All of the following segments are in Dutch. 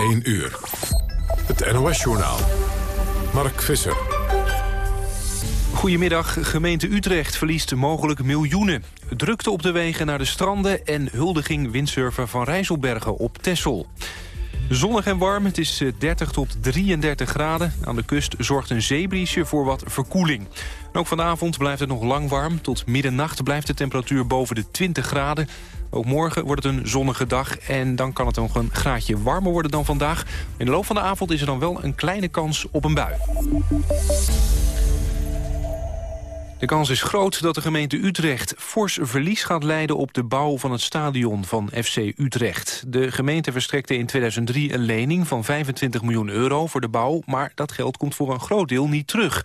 1 uur. Het NOS-journaal. Mark Visser. Goedemiddag. Gemeente Utrecht verliest mogelijk miljoenen. Drukte op de wegen naar de stranden en huldiging windsurfer van Rijsselbergen op Texel. Zonnig en warm, het is 30 eh, tot 33 graden. Aan de kust zorgt een zeebriesje voor wat verkoeling. ook vanavond blijft het nog lang warm. Tot middernacht blijft de temperatuur boven de 20 graden. Ook morgen wordt het een zonnige dag en dan kan het nog een graadje warmer worden dan vandaag. In de loop van de avond is er dan wel een kleine kans op een bui. De kans is groot dat de gemeente Utrecht fors verlies gaat leiden op de bouw van het stadion van FC Utrecht. De gemeente verstrekte in 2003 een lening van 25 miljoen euro voor de bouw, maar dat geld komt voor een groot deel niet terug.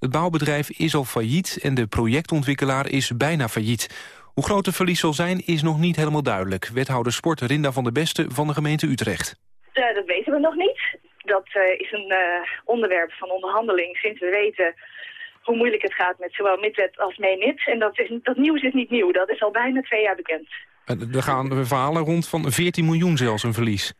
Het bouwbedrijf is al failliet en de projectontwikkelaar is bijna failliet. Hoe groot het verlies zal zijn is nog niet helemaal duidelijk. Wethouder Sport Rinda van der Beste van de gemeente Utrecht. Uh, dat weten we nog niet. Dat uh, is een uh, onderwerp van onderhandeling sinds we weten hoe moeilijk het gaat met zowel midwet als meenit. En dat, is, dat nieuws is niet nieuw, dat is al bijna twee jaar bekend. Er gaan verhalen rond van 14 miljoen zelfs een verlies.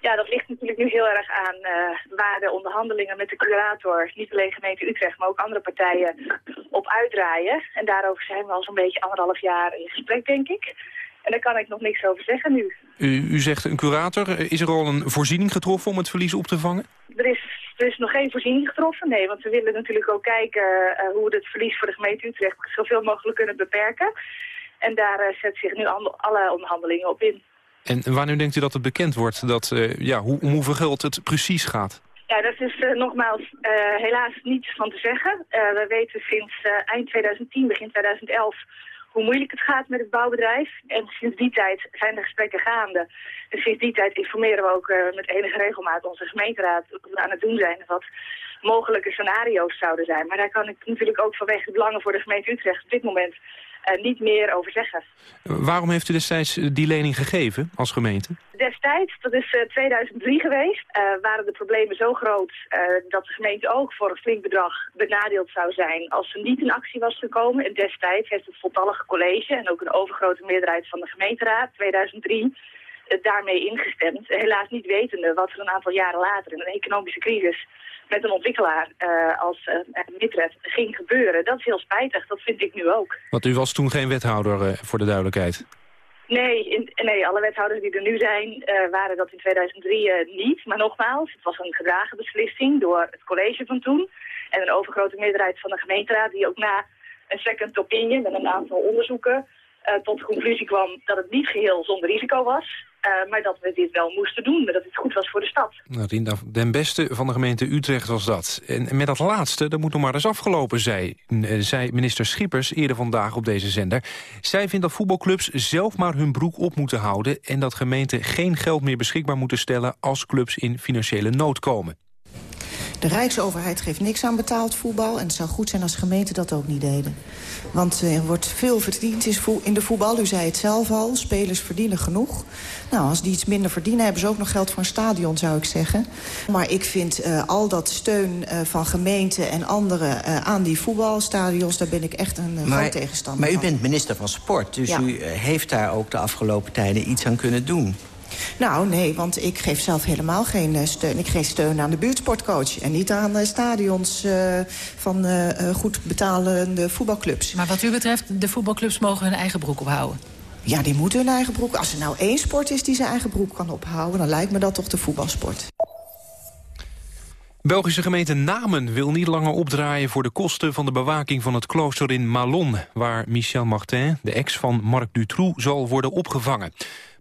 Ja, dat ligt natuurlijk nu heel erg aan uh, waar de onderhandelingen met de curator, niet alleen gemeente Utrecht, maar ook andere partijen, op uitdraaien. En daarover zijn we al zo'n beetje anderhalf jaar in gesprek, denk ik. En daar kan ik nog niks over zeggen nu. U, u zegt een curator. Is er al een voorziening getroffen om het verlies op te vangen? Er is, er is nog geen voorziening getroffen, nee. Want we willen natuurlijk ook kijken uh, hoe we het verlies voor de gemeente Utrecht zoveel mogelijk kunnen beperken. En daar uh, zet zich nu alle onderhandelingen op in. En wanneer denkt u dat het bekend wordt dat, uh, ja, hoe, om hoeveel geld het precies gaat? Ja, dat is uh, nogmaals uh, helaas niets van te zeggen. we weten sinds eind 2010, begin 2011 hoe moeilijk het gaat met het bouwbedrijf. En sinds die tijd zijn de gesprekken gaande. En sinds die tijd informeren we ook met enige regelmaat onze gemeenteraad wat we aan het doen zijn. Wat mogelijke scenario's zouden zijn. Maar daar kan ik natuurlijk ook vanwege de belangen voor de gemeente Utrecht op dit moment niet meer over zeggen. Waarom heeft u destijds eh, die lening gegeven als gemeente? Destijds, dat is uh, eh, 2003 geweest, waren de problemen zo groot dat de gemeente ook voor een flink bedrag benadeeld zou zijn als ze niet in actie was gekomen. En destijds heeft het voltallige college en ook een overgrote meerderheid van de gemeenteraad, 2003, daarmee ingestemd. Helaas niet wetende wat er een aantal jaren later in een economische crisis met een ontwikkelaar uh, als uh, ging gebeuren. Dat is heel spijtig, dat vind ik nu ook. Want u was toen geen wethouder, uh, voor de duidelijkheid? Nee, in, nee, alle wethouders die er nu zijn uh, waren dat in 2003 uh, niet. Maar nogmaals, het was een gedragen beslissing door het college van toen. En een overgrote meerderheid van de gemeenteraad die ook na een second opinion en een aantal onderzoeken tot de conclusie kwam dat het niet geheel zonder risico was. Uh, maar dat we dit wel moesten doen, dat het goed was voor de stad. Nou, Rinda den Beste van de gemeente Utrecht was dat. En met dat laatste, dat moet nog maar eens afgelopen, zei, uh, zei minister Schippers eerder vandaag op deze zender. Zij vindt dat voetbalclubs zelf maar hun broek op moeten houden... en dat gemeenten geen geld meer beschikbaar moeten stellen... als clubs in financiële nood komen. De Rijksoverheid geeft niks aan betaald voetbal... en het zou goed zijn als gemeenten dat ook niet deden. Want er wordt veel verdiend in de voetbal. U zei het zelf al, spelers verdienen genoeg. Nou, als die iets minder verdienen... hebben ze ook nog geld voor een stadion, zou ik zeggen. Maar ik vind uh, al dat steun uh, van gemeenten en anderen... Uh, aan die voetbalstadions, daar ben ik echt een groot tegenstander Maar u bent minister van Sport, dus ja. u heeft daar ook de afgelopen tijden iets aan kunnen doen. Nou, nee, want ik geef zelf helemaal geen uh, steun. Ik geef steun aan de buurtsportcoach en niet aan uh, stadions uh, van goed betalende voetbalclubs. Maar wat u betreft, de voetbalclubs mogen hun eigen broek ophouden? Ja, die moeten hun eigen broek. Als er nou één sport is die zijn eigen broek kan ophouden... dan lijkt me dat toch de voetbalsport. Belgische gemeente Namen wil niet langer opdraaien voor de kosten van de bewaking van het klooster in Malon, waar Michel Martin, de ex van Marc Dutroux, zal worden opgevangen.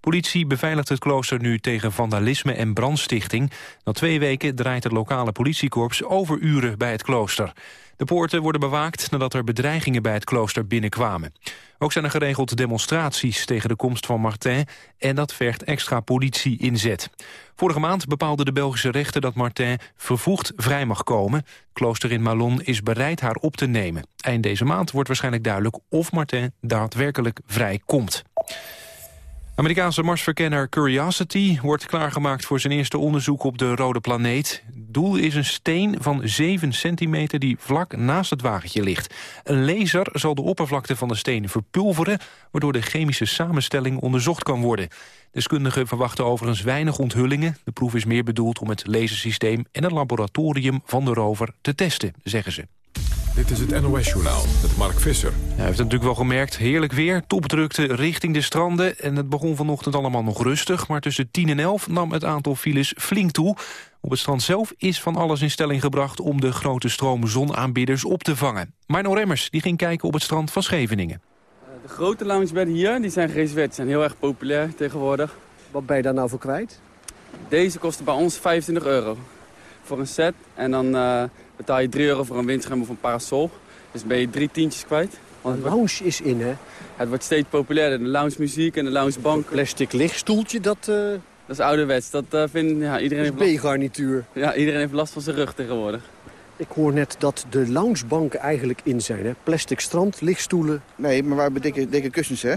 Politie beveiligt het klooster nu tegen vandalisme en brandstichting. Na twee weken draait het lokale politiekorps overuren bij het klooster. De poorten worden bewaakt nadat er bedreigingen bij het klooster binnenkwamen. Ook zijn er geregeld demonstraties tegen de komst van Martin... en dat vergt extra politie-inzet. Vorige maand bepaalde de Belgische rechter dat Martin vervoegd vrij mag komen. Klooster in Malon is bereid haar op te nemen. Eind deze maand wordt waarschijnlijk duidelijk of Martin daadwerkelijk vrij komt. Amerikaanse Marsverkenner Curiosity wordt klaargemaakt voor zijn eerste onderzoek op de rode planeet. doel is een steen van 7 centimeter die vlak naast het wagentje ligt. Een laser zal de oppervlakte van de steen verpulveren... waardoor de chemische samenstelling onderzocht kan worden. Deskundigen verwachten overigens weinig onthullingen. De proef is meer bedoeld om het lasersysteem en het laboratorium van de rover te testen, zeggen ze. Dit is het NOS-journaal met Mark Visser. Hij heeft het natuurlijk wel gemerkt. Heerlijk weer, topdrukte richting de stranden. En het begon vanochtend allemaal nog rustig. Maar tussen 10 en 11 nam het aantal files flink toe. Op het strand zelf is van alles in stelling gebracht... om de grote stroom zonaanbidders op te vangen. Marno Remmers die ging kijken op het strand van Scheveningen. De grote loungebedden hier die zijn gereserveerd. Die zijn heel erg populair tegenwoordig. Wat ben je daar nou voor kwijt? Deze kosten bij ons 25 euro voor een set. En dan uh, betaal je 3 euro voor een windscherm of een parasol. Dus ben je drie tientjes kwijt. Want de lounge is in, hè? Het wordt steeds populairder. De lounge muziek en de loungebank. Plastic lichtstoeltje, dat... Uh... Dat is ouderwets. Dat uh, vindt ja, iedereen... Dat is B-garnituur. Ja, iedereen heeft last van zijn rug tegenwoordig. Ik hoor net dat de loungebanken eigenlijk in zijn, hè? Plastic strand, lichtstoelen. Nee, maar we hebben dikke, dikke kussens, hè?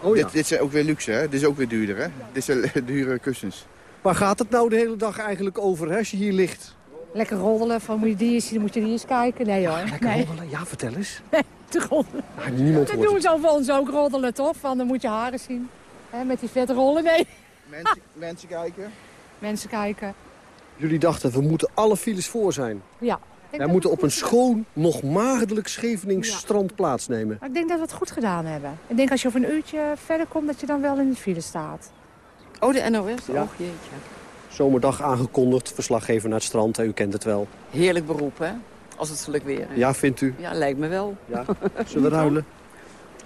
Oh, ja. dit, dit zijn ook weer luxe, hè? Dit is ook weer duurder, hè? Dit zijn dure kussens. Waar gaat het nou de hele dag eigenlijk over, hè, als je hier ligt? Lekker roddelen, van moet je die eens zien, moet je die eens kijken. Nee hoor. Lekker nee. roddelen? Ja, vertel eens. Nee, te roddelen. Nou, niemand Dat hoort doen ze al voor ons ook, roddelen toch? Van dan moet je haren zien. Hè, met die vette rollen, nee. Mensen, mensen kijken. Mensen kijken. Jullie dachten, we moeten alle files voor zijn. Ja. Wij moeten op een schoon, nog maagdelijk Schevenings strand plaatsnemen. Maar ik denk dat we het goed gedaan hebben. Ik denk als je over een uurtje verder komt, dat je dan wel in de file staat. Oh, de NOS? Ja. Oh, jeetje. Zomerdag aangekondigd, verslaggever naar het strand, u kent het wel. Heerlijk beroep, hè? Als het zulk weer is. Ja, vindt u? Ja, lijkt me wel. Ja. Zullen we ruilen?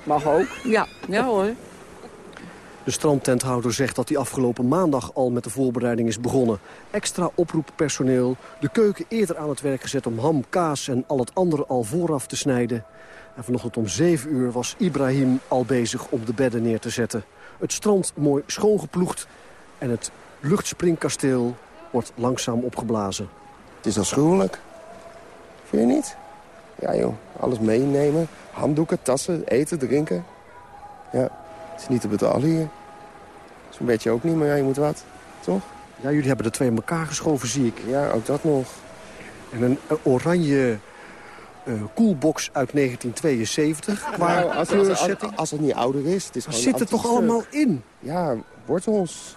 Mag ook. Ja, ja hoor. De strandtenthouder zegt dat hij afgelopen maandag al met de voorbereiding is begonnen. Extra oproeppersoneel, de keuken eerder aan het werk gezet om ham, kaas en al het andere al vooraf te snijden. En vanochtend om 7 uur was Ibrahim al bezig om de bedden neer te zetten. Het strand mooi schoongeploegd en het luchtspringkasteel wordt langzaam opgeblazen. Het is afschuwelijk. Vind je niet? Ja joh, alles meenemen. Handdoeken, tassen, eten, drinken. Ja, het is niet te betalen hier. Zo'n beetje ook niet, maar ja, je moet wat. Toch? Ja, jullie hebben de twee in elkaar geschoven, zie ik. Ja, ook dat nog. En een oranje eh koelbox uit 1972 qua Nou, als, als, kleursetting. als, als het niet ouder is. Het is Waar gewoon zit er toch allemaal in? Ja, wortels.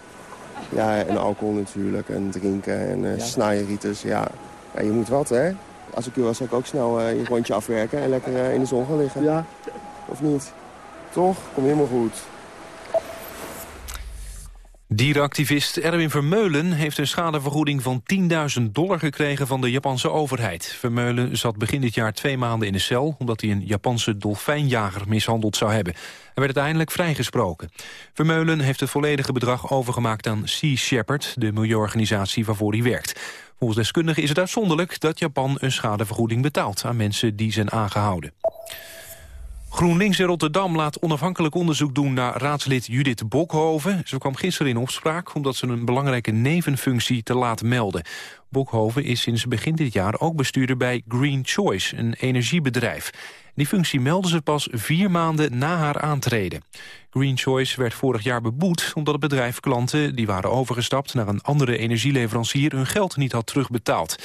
Ja, en alcohol natuurlijk. En drinken en Ja. snijeritis. Ja. ja, je moet wat, hè? Als ik u was, zou ik ook snel eh, je rondje afwerken en lekker eh, in de zon gaan liggen. Ja. Of niet? Toch? Kom helemaal goed. Dierenactivist Erwin Vermeulen heeft een schadevergoeding van 10.000 dollar gekregen van de Japanse overheid. Vermeulen zat begin dit jaar twee maanden in de cel omdat hij een Japanse dolfijnjager mishandeld zou hebben. Hij werd uiteindelijk vrijgesproken. Vermeulen heeft het volledige bedrag overgemaakt aan Sea Shepherd, de milieuorganisatie waarvoor hij werkt. Volgens deskundigen is het uitzonderlijk dat Japan een schadevergoeding betaalt aan mensen die zijn aangehouden. GroenLinks in Rotterdam laat onafhankelijk onderzoek doen naar raadslid Judith Bokhoven. Ze kwam gisteren in opspraak omdat ze een belangrijke nevenfunctie te laat meldde. Bokhoven is sinds begin dit jaar ook bestuurder bij Green Choice, een energiebedrijf. Die functie meldde ze pas vier maanden na haar aantreden. Green Choice werd vorig jaar beboet omdat het bedrijf klanten... die waren overgestapt naar een andere energieleverancier... hun geld niet had terugbetaald.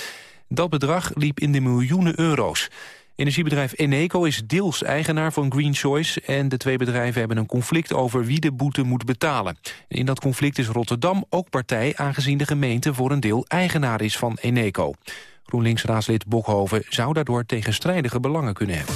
Dat bedrag liep in de miljoenen euro's. Energiebedrijf Eneco is deels eigenaar van Green Choice... en de twee bedrijven hebben een conflict over wie de boete moet betalen. In dat conflict is Rotterdam ook partij... aangezien de gemeente voor een deel eigenaar is van Eneco. GroenLinks-raadslid Bokhoven zou daardoor tegenstrijdige belangen kunnen hebben.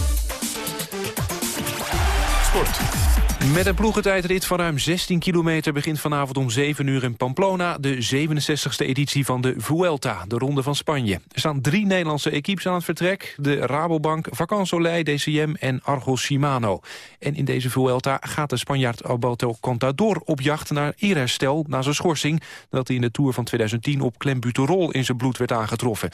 Sport. Met een ploegentijdrit van ruim 16 kilometer begint vanavond om 7 uur in Pamplona de 67e editie van de Vuelta, de Ronde van Spanje. Er staan drie Nederlandse equipes aan het vertrek, de Rabobank, Vacansoleil, DCM en Argos Shimano. En in deze Vuelta gaat de Spanjaard Alberto Contador op jacht naar eerherstel na zijn schorsing, dat hij in de Tour van 2010 op klembuterol in zijn bloed werd aangetroffen.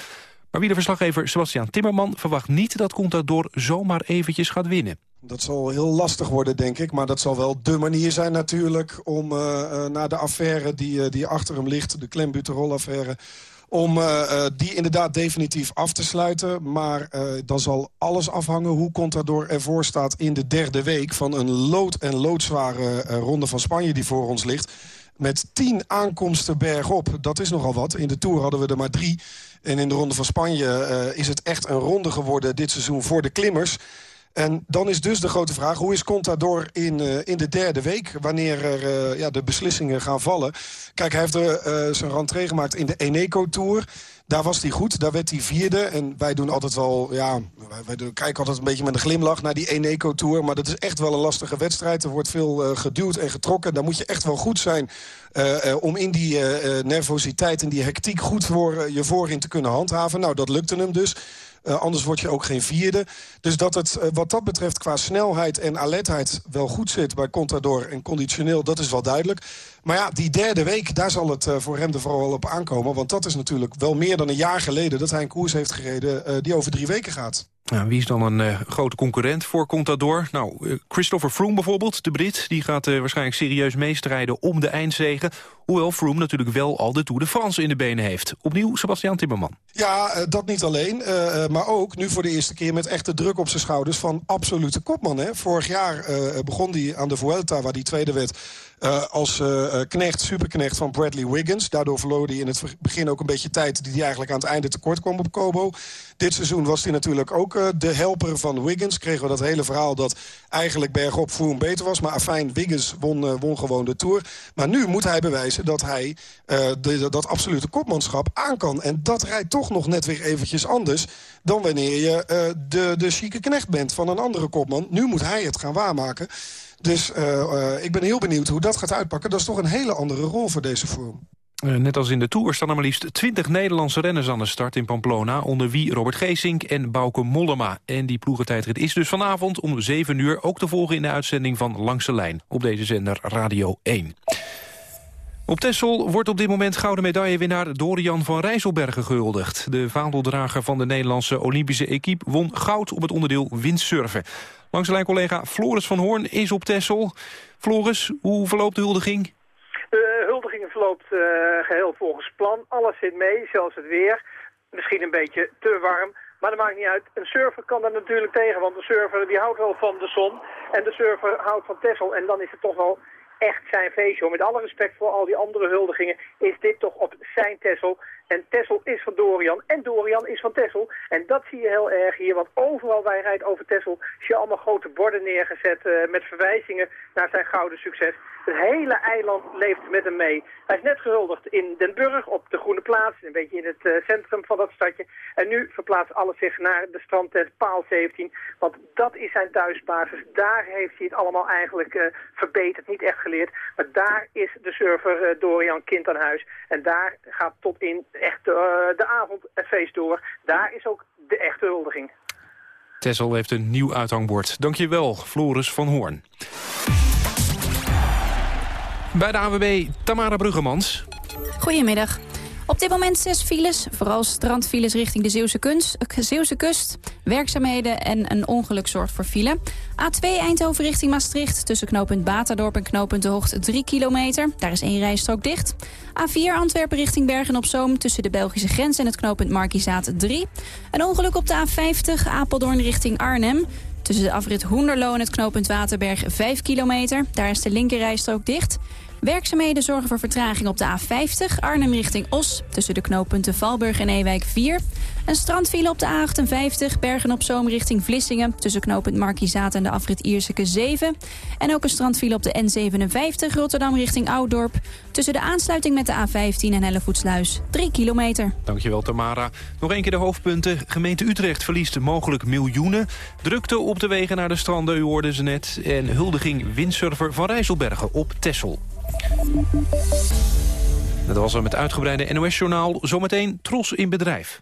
Maar wielerverslaggever Sebastian Timmerman verwacht niet dat Contador zomaar eventjes gaat winnen. Dat zal heel lastig worden, denk ik. Maar dat zal wel dé manier zijn natuurlijk... om uh, naar de affaire die, uh, die achter hem ligt, de klembuterol-affaire... om die inderdaad definitief af te sluiten. Maar dan zal alles afhangen hoe Contador ervoor staat... in de derde week van een lood- en loodzware ronde van Spanje die voor ons ligt met tien aankomsten bergop. Dat is nogal wat. In de Tour hadden we er maar drie. En in de Ronde van Spanje is het echt een ronde geworden dit seizoen voor de klimmers. En dan is dus de grote vraag, hoe is Contador in, uh, in de derde week... wanneer er uh, ja, de beslissingen gaan vallen? Kijk, hij heeft uh, zijn rentree gemaakt in de Eneco Tour. Daar was hij goed, daar werd hij vierde. En wij doen altijd wel, ja, wij, kijken altijd een beetje met een glimlach naar die Eneco Tour. Maar dat is echt wel een lastige wedstrijd. Er wordt veel geduwd en getrokken. Daar moet je echt wel goed zijn om in die nervositeit en die hectiek goed voor je voorin te kunnen handhaven. Nou, dat lukte hem dus. Uh, anders word je ook geen vierde. Dus dat het uh, wat dat betreft qua snelheid en alertheid wel goed zit bij Contador en conditioneel, dat is wel duidelijk. Maar ja, die derde week, daar zal het uh, voor hem er vooral op aankomen. Want dat is natuurlijk wel meer dan een jaar geleden dat hij een koers heeft gereden die over drie weken gaat. Nou, wie is dan een uh, grote concurrent voor Contador? Nou, uh, Christopher Froome bijvoorbeeld, de Brit... die gaat uh, waarschijnlijk serieus meestrijden om de eindzegen. Hoewel Froome natuurlijk wel al de Tour de France in de benen heeft. Opnieuw Sebastian Timmerman. Ja, dat niet alleen, maar ook nu voor de eerste keer... met echte druk op zijn schouders van absolute kopman. Hè? Vorig jaar begon hij aan de Vuelta, waar hij tweede werd... Uh, als uh, knecht, superknecht van Bradley Wiggins. Daardoor verloor hij in het begin ook een beetje tijd... die hij eigenlijk aan het einde tekort kwam op Kobo. Dit seizoen was hij natuurlijk ook de helper van Wiggins. Kregen we dat hele verhaal dat eigenlijk bergop Froome beter was. Maar afijn, Wiggins won, won gewoon de Tour. Maar nu moet hij bewijzen dat hij dat absolute kopmanschap aan kan. En dat rijdt toch nog net weer eventjes anders... dan wanneer je de, de chique knecht bent van een andere kopman. Nu moet hij het gaan waarmaken. Dus uh, uh, ik ben heel benieuwd hoe dat gaat uitpakken. Dat is toch een hele andere rol voor deze vorm. Uh, net als in de Tour staan er maar liefst 20 Nederlandse renners aan de start in Pamplona... onder wie Robert Geesink en Bauke Mollema. En die ploegentijdrit is dus vanavond om 7 uur... ook te volgen in de uitzending van Langs de Lijn op deze zender Radio 1. Op Texel wordt op dit moment gouden medaillewinnaar Dorian van Rijsselbergen gehuldigd. De vaandeldrager van de Nederlandse Olympische equipe won goud op het onderdeel windsurfen. Langs de lijn collega Floris van Hoorn is op Texel. Floris, hoe verloopt de huldiging? De huldiging verloopt uh, geheel volgens plan. Alles zit mee, zelfs het weer. Misschien een beetje te warm. Maar dat maakt niet uit. Een surfer kan daar natuurlijk tegen, want de surfer die houdt wel van de zon. En de surfer houdt van Texel. En dan is het toch wel echt zijn feestje. Met alle respect voor al die andere huldigingen is dit toch op zijn Tessel. En Tessel is van Dorian en Dorian is van Tessel. En dat zie je heel erg hier, want overal waar rijdt over Tessel... zie je allemaal grote borden neergezet uh, met verwijzingen naar zijn gouden succes. Het hele eiland leeft met hem mee. Hij is net gehuldigd in Den Burg op de Groene Plaats, een beetje in het uh, centrum van dat stadje. En nu verplaatst alles zich naar de strandtent Paal 17, want dat is zijn thuisbasis. Daar heeft hij het allemaal eigenlijk uh, verbeterd, niet echt geleerd. Maar daar is de surfer Dorian Kind aan huis. En daar gaat tot in echt de avond het feest door. Daar is ook de echte huldiging. Tessel heeft een nieuw uithangbord. Dankjewel, Floris van Hoorn. Bij de AWB Tamara Bruggemans. Goedemiddag. Op dit moment zes files, vooral strandfiles richting de Zeeuwse, kunst, Zeeuwse kust. Werkzaamheden en een ongeluk zorgt voor file. A2 Eindhoven richting Maastricht, tussen knooppunt Batadorp en knooppunt De Hoogte 3 kilometer. Daar is één rijstrook dicht. A4 Antwerpen richting Bergen-op-Zoom, tussen de Belgische grens en het knooppunt Markizaat 3. Een ongeluk op de A50 Apeldoorn richting Arnhem. Tussen de afrit Hoenderloo en het knooppunt Waterberg 5 kilometer. Daar is de linkerrijstrook dicht. Werkzaamheden zorgen voor vertraging op de A50 Arnhem richting Os... tussen de knooppunten Valburg en Ewijk 4. Een strandfile op de A58 Bergen op Zoom richting Vlissingen... tussen knooppunt Markizaat en de afrit Ierseke 7. En ook een strandfile op de N57 Rotterdam richting Ouddorp... tussen de aansluiting met de A15 en Hellevoetsluis 3 kilometer. Dankjewel Tamara. Nog een keer de hoofdpunten. Gemeente Utrecht verliest mogelijk miljoenen. Drukte op de wegen naar de stranden, u hoorde ze net. En huldiging windsurfer van Rijsselbergen op Texel. Dat was er met uitgebreide NOS-journaal. Zometeen Tros in bedrijf.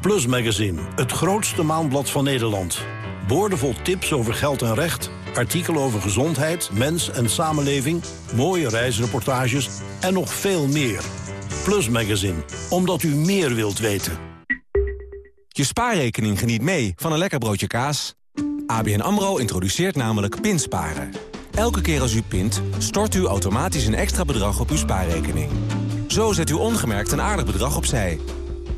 Plus Magazine, het grootste maandblad van Nederland. Boordevol tips over geld en recht, artikelen over gezondheid, mens en samenleving... mooie reisreportages en nog veel meer. Plus Magazine, omdat u meer wilt weten. Je spaarrekening geniet mee van een lekker broodje kaas... ABN AMRO introduceert namelijk pinsparen. Elke keer als u pint, stort u automatisch een extra bedrag op uw spaarrekening. Zo zet u ongemerkt een aardig bedrag opzij.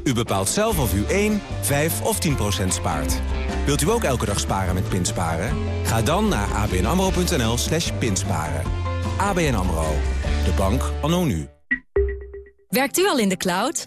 U bepaalt zelf of u 1, 5 of 10 procent spaart. Wilt u ook elke dag sparen met pinsparen? Ga dan naar abnamro.nl slash pinsparen. ABN AMRO. De bank anno nu. Werkt u al in de cloud?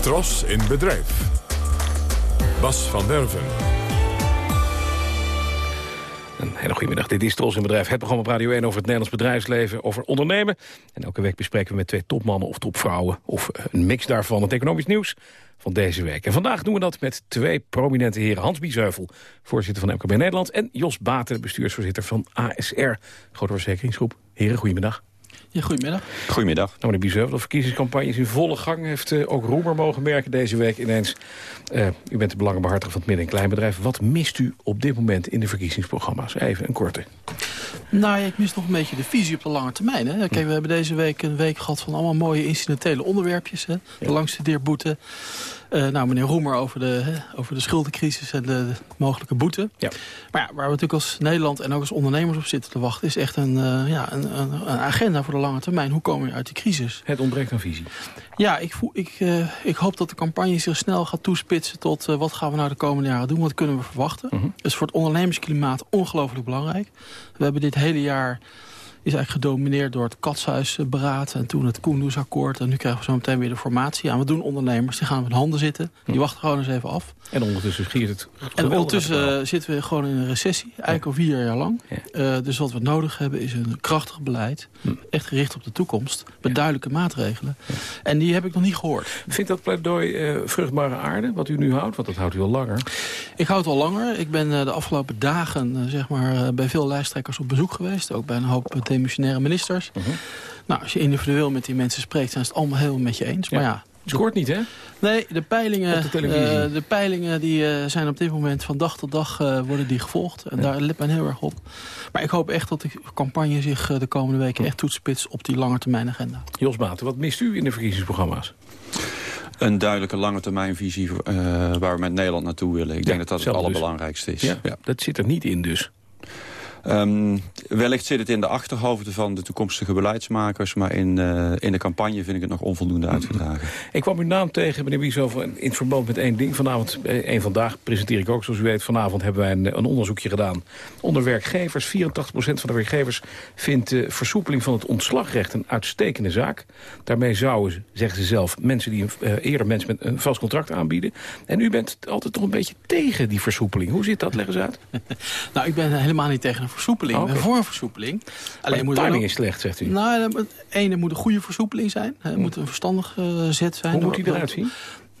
Tros in bedrijf. Bas van Derven. Een hele goede middag. Dit is Tros in Bedrijf, het programma op Radio 1 over het Nederlands bedrijfsleven, over ondernemen. En elke week bespreken we met twee topmannen of topvrouwen, of een mix daarvan, het economisch nieuws van deze week. En vandaag doen we dat met twee prominente heren. Hans Biesheuvel, voorzitter van MKB Nederland, en Jos Baten, bestuursvoorzitter van ASR, grote verzekeringsgroep. Heren, goedemiddag. Ja, goedemiddag. Goedemiddag. Nou, meneer Biesheuvel, de verkiezingscampagne is in volle gang. Heeft uh, ook Roemer mogen merken deze week ineens. Uh, u bent de belangenbehartiger van het midden- en kleinbedrijf. Wat mist u op dit moment in de verkiezingsprogramma's? Even een korte. Nou ja, ik mis nog een beetje de visie op de lange termijn. Hè. Kijk, we hebben deze week een week gehad van allemaal mooie incidentele onderwerpjes. Hè. De ja. langste deerboete. Uh, nou, meneer Roemer over de, hè, over de schuldencrisis en de, de, mogelijke boete. Ja. Maar ja, waar we natuurlijk als Nederland en ook als ondernemers op zitten te wachten... is echt een, uh, ja, een, een, een, agenda voor de lange termijn. Hoe komen we uit die crisis? Het ontbreekt aan visie. Ja, ik, voel, ik, uh, ik hoop dat de campagne zich snel gaat toespitsen... tot wat gaan we nou de komende jaren doen, wat kunnen we verwachten. Mhm. -huh. Dat is voor het ondernemersklimaat ongelooflijk belangrijk. We hebben dit hele jaar is eigenlijk gedomineerd door het Katshuisberaad... en toen het Koendersakkoord. En nu krijgen we zo meteen weer de formatie aan. We doen ondernemers, die gaan op hun handen zitten. Die wachten gewoon eens even af. En ondertussen giert het En ondertussen zitten we gewoon in een recessie. Eigenlijk al vier jaar lang. Ja. Uh, dus wat we nodig hebben is een krachtig beleid. Hm. Echt gericht op de toekomst. Met ja. duidelijke maatregelen. Ja. En die heb ik nog niet gehoord. Vindt dat pleidooi uh, vruchtbare aarde, wat u nu houdt? Want dat houdt u al langer. Ik houd het al langer. Ik ben uh, de afgelopen dagen zeg maar, bij veel lijsttrekkers op bezoek geweest. Ook bij een hoop demissionaire ministers. Mhm. Uh -huh. Nou, als je individueel met die mensen spreekt, zijn ze het allemaal heel met je eens. Maar ja, Scoort niet, hè? Nee, de peilingen, de, uh, de peilingen die, uh, zijn op dit moment van dag tot dag uh, worden die gevolgd. En ja. daar let men heel erg op. Maar ik hoop echt dat de campagne zich de komende weken echt toetspitst op die langetermijn agenda. Jos Baten, wat mist u in de verkiezingsprogramma's? Een duidelijke lange termijnvisie uh, waar we met Nederland naartoe willen. Ik ja, denk dat dat het allerbelangrijkste is. Ja, ja. Dat zit er niet in dus. Um, wellicht zit het in de achterhoofden van de toekomstige beleidsmakers... maar in, uh, in de campagne vind ik het nog onvoldoende uitgedragen. Ik kwam uw naam tegen, meneer Bieshoff, in verband met één ding. Vanavond, één vandaag presenteer ik ook, zoals u weet. Vanavond hebben wij een, een onderzoekje gedaan onder werkgevers. 84% van de werkgevers vindt uh, versoepeling van het ontslagrecht een uitstekende zaak. Daarmee zouden, zeggen ze zelf, mensen die uh, eerder mensen met een vast contract aanbieden. En u bent altijd toch een beetje tegen die versoepeling. Hoe zit dat? Leg eens uit. nou, ik ben helemaal niet tegen versoepeling. Oh, okay. een versoepeling. Alleen de moet timing ook, is slecht, zegt u. Nou, het ene moet een goede versoepeling zijn. Het moet een verstandig uh, zet zijn. Hoe moet die eruit zien?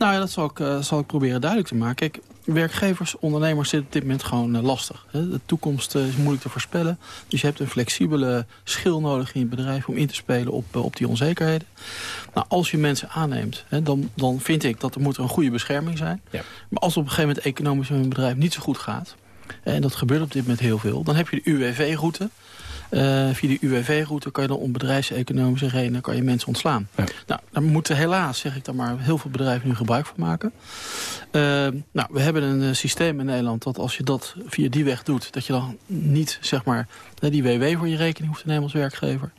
Nou ja, dat zal ik, uh, zal ik proberen duidelijk te maken. Kijk, werkgevers, ondernemers zitten op dit moment gewoon uh, lastig. Hè? De toekomst uh, is moeilijk te voorspellen. Dus je hebt een flexibele schil nodig in je bedrijf... om in te spelen op, op die onzekerheden. Nou, als je mensen aanneemt, hè, dan, dan vind ik dat er moet een goede bescherming zijn. Ja. Maar als het op een gegeven moment economisch met een bedrijf niet zo goed gaat... En dat gebeurt op dit moment heel veel. Dan heb je de UWV-route. Uh, via die UWV-route kan je dan om bedrijfseconomische redenen kan je mensen ontslaan. Ja. Nou, daar moeten helaas, zeg ik dan maar, heel veel bedrijven nu gebruik van maken. Uh, nou, we hebben een uh, systeem in Nederland dat als je dat via die weg doet... dat je dan niet, zeg maar, die WW voor je rekening hoeft te nemen als werkgever.